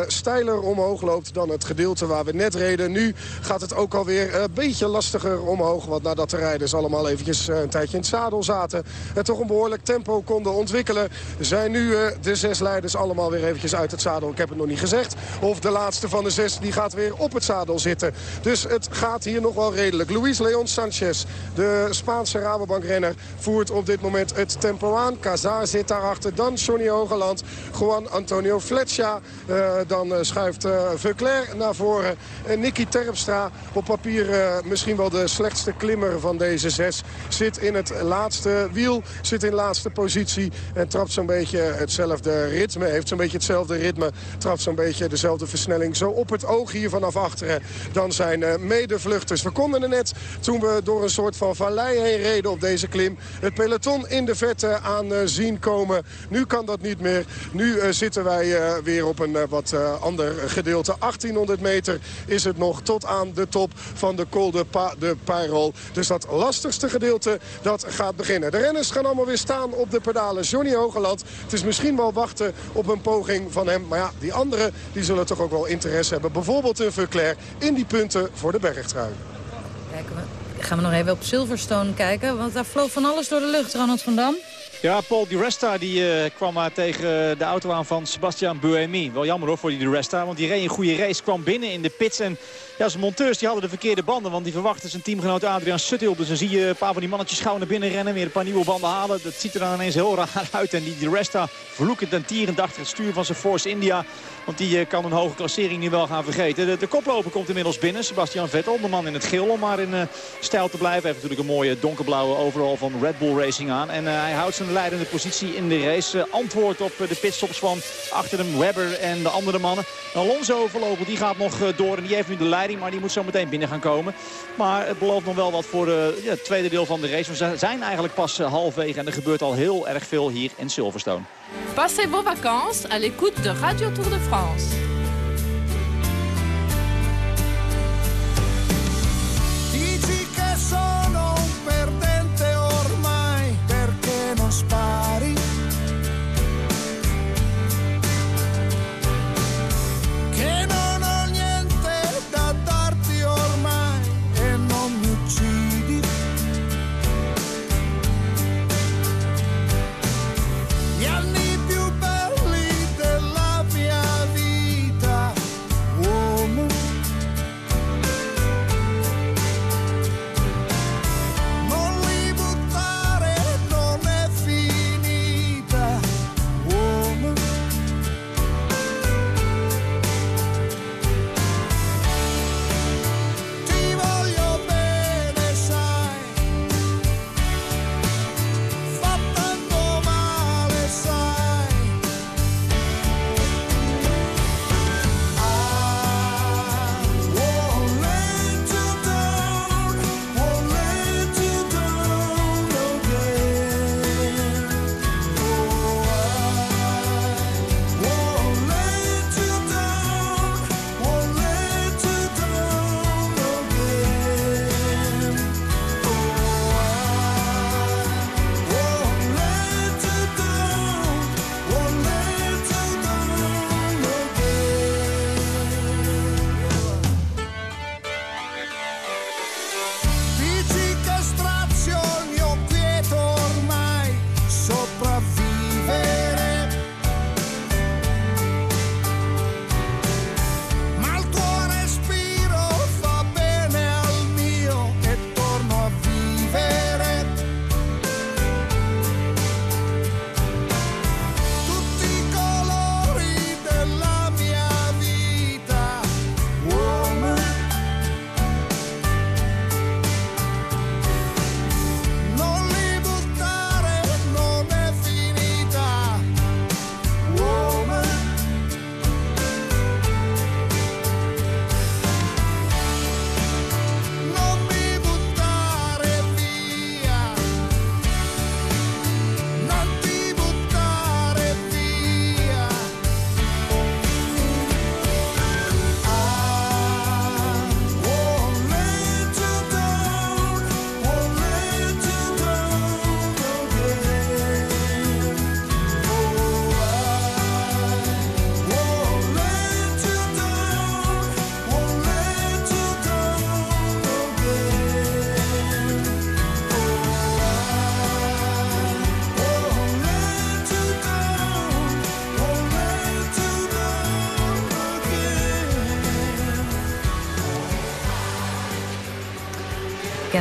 Speaker 25: steiler omhoog loopt dan het gedeelte waar we net reden. Nu gaat het ook alweer een beetje lastiger omhoog. Want nadat de rijders allemaal eventjes een tijdje in het zadel zaten... en toch een behoorlijk tempo konden ontwikkelen... zijn nu de zes leiders allemaal weer eventjes uit het zadel. Ik heb het nog niet gezegd. Of de laatste van de zes die gaat weer op het zadel zitten. Dus het gaat hier nog wel redelijk. Luis Leon Sanchez, de Spaanse Rabobankrenner, voert op dit moment het tempo aan. Cazar zit daarachter. Dan Johnny Hogeland, Juan Antonio Fletcher. Uh, dan uh, schuift uh, Veuclair naar voren. En Nicky Terpstra, op papier misschien wel de slechtste klimmer van deze zes. Zit in het laatste wiel, zit in laatste positie. En trapt zo'n beetje hetzelfde ritme. Heeft zo'n beetje hetzelfde ritme. Trapt zo'n beetje dezelfde versnelling. Zo op het oog hier vanaf achteren dan zijn uh, medevluchters. We konden er net, toen we door een soort van vallei heen reden op deze klim... het peloton in de vette aan uh, zien komen. Nu kan dat niet meer. Nu uh, zitten wij weer op een wat ander gedeelte. 1800 meter is het nog tot aan de top van de Col de, pa. Dus dat lastigste gedeelte, dat gaat beginnen. De renners gaan allemaal weer staan op de pedalen. Johnny Hogeland, het is misschien wel wachten op een poging van hem. Maar ja, die anderen die zullen toch ook wel interesse hebben. Bijvoorbeeld een Verclair in die punten voor de bergtrui.
Speaker 10: Kijken we. Gaan we nog even op Silverstone kijken, want daar vloog van alles door de lucht, Ronald van Dam.
Speaker 12: Ja, Paul Di Resta die, uh, kwam maar tegen de auto aan van Sebastian Buemi. Wel jammer hoor voor die Di Resta, want die reed een goede race. Kwam binnen in de pits en ja, zijn monteurs die hadden de verkeerde banden. Want die verwachten zijn teamgenoot Adriaan Suttil. Dus dan zie je een paar van die mannetjes gauw naar binnen rennen. Weer een paar nieuwe banden halen. Dat ziet er dan ineens heel raar uit. En die Di Resta vloekend en tierend achter het stuur van zijn Force India. Want die uh, kan een hoge klassering nu wel gaan vergeten. De, koploper komt inmiddels binnen. Sebastian Vettel, de man in het geel om maar in uh, stijl te blijven. Hij heeft natuurlijk een mooie donkerblauwe overal van Red Bull Racing aan. En uh, hij houdt zijn leidende positie in de race. antwoord op de pitstops van achter hem Webber en de andere mannen. Alonso voorlopig die gaat nog door en die heeft nu de leiding. Maar die moet zo meteen binnen gaan komen. Maar het belooft nog wel wat voor de, ja, het tweede deel van de race. We zijn eigenlijk pas halfwege en er gebeurt al heel erg veel hier in Silverstone.
Speaker 15: Passez vos vacances à l'écoute de Radio Tour de France.
Speaker 26: Dici che sono un perdente ormai perché non spari.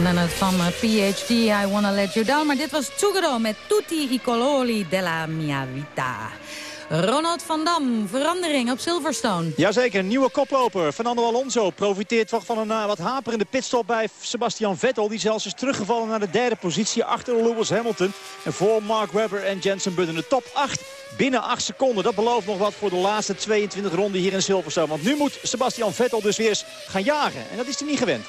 Speaker 10: Kennen het van eh, PhD, I Wanna Let You Down. Maar dit was Tugaro met Tutti i colori della mia vita. Ronald van Dam, verandering op Silverstone.
Speaker 12: Jazeker, nieuwe koploper. Fernando Alonso profiteert van een eh, wat haperende pitstop bij Sebastian Vettel. Die zelfs is teruggevallen naar de derde positie achter Lewis Hamilton. En voor Mark Webber en Jensen Button. De top 8 binnen 8 seconden. Dat belooft nog wat voor de laatste 22 ronden hier in Silverstone. Want nu moet Sebastian Vettel dus weer eens gaan jagen. En dat is hij niet gewend.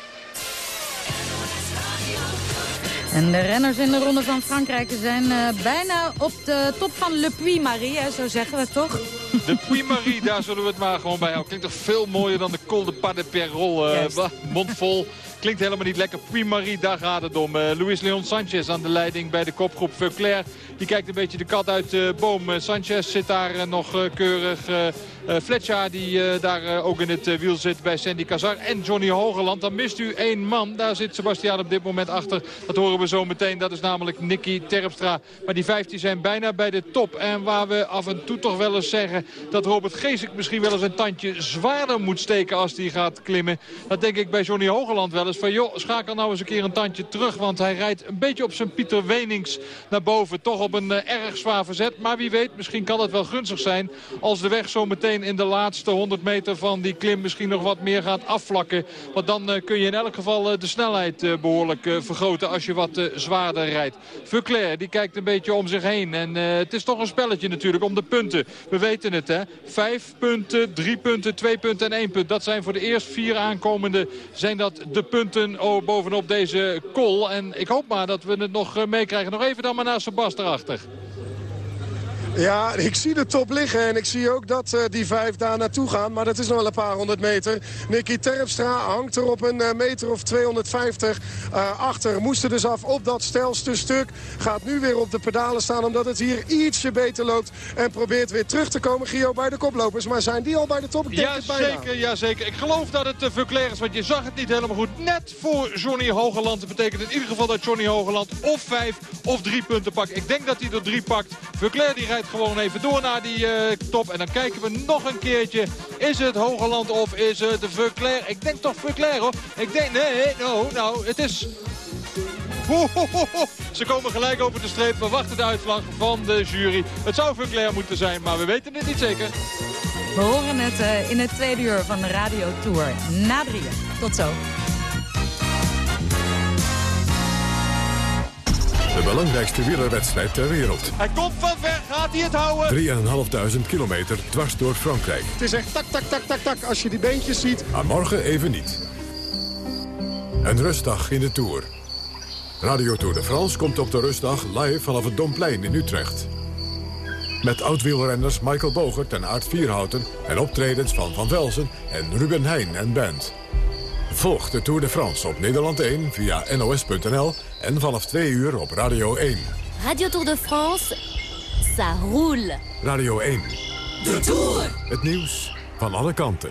Speaker 10: En de renners in de Ronde van Frankrijk zijn eh, bijna op de top van Le Puy-Marie, zo zeggen we het toch?
Speaker 6: De Puy-Marie, daar zullen we het maar gewoon bij houden. Klinkt toch veel mooier dan de Col de Pas de Perrol. eh, mondvol. Klinkt helemaal niet lekker. Puy-Marie, daar gaat het om. Eh, Luis Leon Sanchez aan de leiding bij de kopgroep Veuclair. Die kijkt een beetje de kat uit de boom. Eh, Sanchez zit daar eh, nog eh, keurig. Fletcher die daar ook in het wiel zit bij Sandy Cazar. En Johnny Hogeland. Dan mist u één man. Daar zit Sebastian op dit moment achter. Dat horen we zo meteen. Dat is namelijk Nicky Terpstra. Maar die 15 zijn bijna bij de top. En waar we af en toe toch wel eens zeggen... dat Robert Geesik misschien wel eens een tandje zwaarder moet steken als hij gaat klimmen. Dat denk ik bij Johnny Hogeland wel eens van... joh, schakel nou eens een keer een tandje terug. Want hij rijdt een beetje op zijn Pieter Wenings naar boven. Toch op een uh, erg zwaar verzet. Maar wie weet, misschien kan het wel gunstig zijn... als de weg zo meteen in de laatste 100 meter van die klim... misschien nog wat meer gaat afvlakken. Want dan uh, kun je in elk geval uh, de snelheid behoorlijk vergroten... als je wat zwaarder rijdt. Verclair, die kijkt een beetje om zich heen. En het is toch een spelletje natuurlijk om de punten. We weten het, hè. Vijf punten, drie punten, twee punten en één punt. Dat zijn voor de eerst vier aankomende zijn dat de punten oh, bovenop deze call. En ik hoop maar dat we het nog meekrijgen. Nog even dan maar naar Sebas erachter.
Speaker 25: Ja, ik zie de top liggen en ik zie ook dat uh, die vijf daar naartoe gaan. Maar dat is nog wel een paar honderd meter. Nicky Terpstra hangt er op een uh, meter of 250 uh, achter. Moest er dus af op dat stelste stuk. Gaat nu weer op de pedalen staan omdat het hier ietsje beter loopt. En probeert weer terug te komen, Gio, bij de koplopers. Maar zijn die al bij de top? Ik
Speaker 6: ja, zeker, ja, zeker. Ik geloof dat het uh, Verclair is, want je zag het niet helemaal goed. Net voor Johnny Hogeland. Dat betekent in ieder geval dat Johnny Hogeland of vijf of drie punten pakt. Ik denk dat hij er drie pakt. Verclair die rijdt gewoon even door naar die uh, top. En dan kijken we nog een keertje. Is het Hogeland of is het Verclair? Ik denk toch Verclair hoor. Ik denk, nee, no, nou, het is... Ze komen gelijk over de streep. We wachten de uitslag van de jury. Het zou Verclair moeten zijn, maar we weten het niet zeker.
Speaker 10: We horen het uh, in het tweede uur van de Radio Tour. Na drieën. Tot zo.
Speaker 9: De belangrijkste wielerwedstrijd ter wereld.
Speaker 6: Hij komt van ver, gaat hij het houden?
Speaker 9: 3.500 kilometer dwars door Frankrijk.
Speaker 25: Het is echt tak, tak, tak, tak, tak als je die beentjes ziet.
Speaker 9: Maar morgen even niet. Een rustdag in de Tour. Radio Tour de France komt op de rustdag live vanaf het Domplein in Utrecht. Met oud-wielrenners Michael Bogert en Aart Vierhouten... en optredens van Van Velzen en Ruben Heijn en band. Volg de Tour de France op Nederland 1 via nos.nl en vanaf 2 uur op Radio 1.
Speaker 27: Radio Tour de France, ça roule.
Speaker 9: Radio 1.
Speaker 27: De Tour.
Speaker 9: Het nieuws van alle kanten.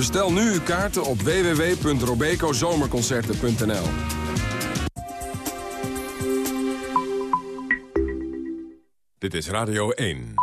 Speaker 28: Bestel nu uw kaarten op www.robecozomerconcerten.nl
Speaker 9: Dit is Radio 1.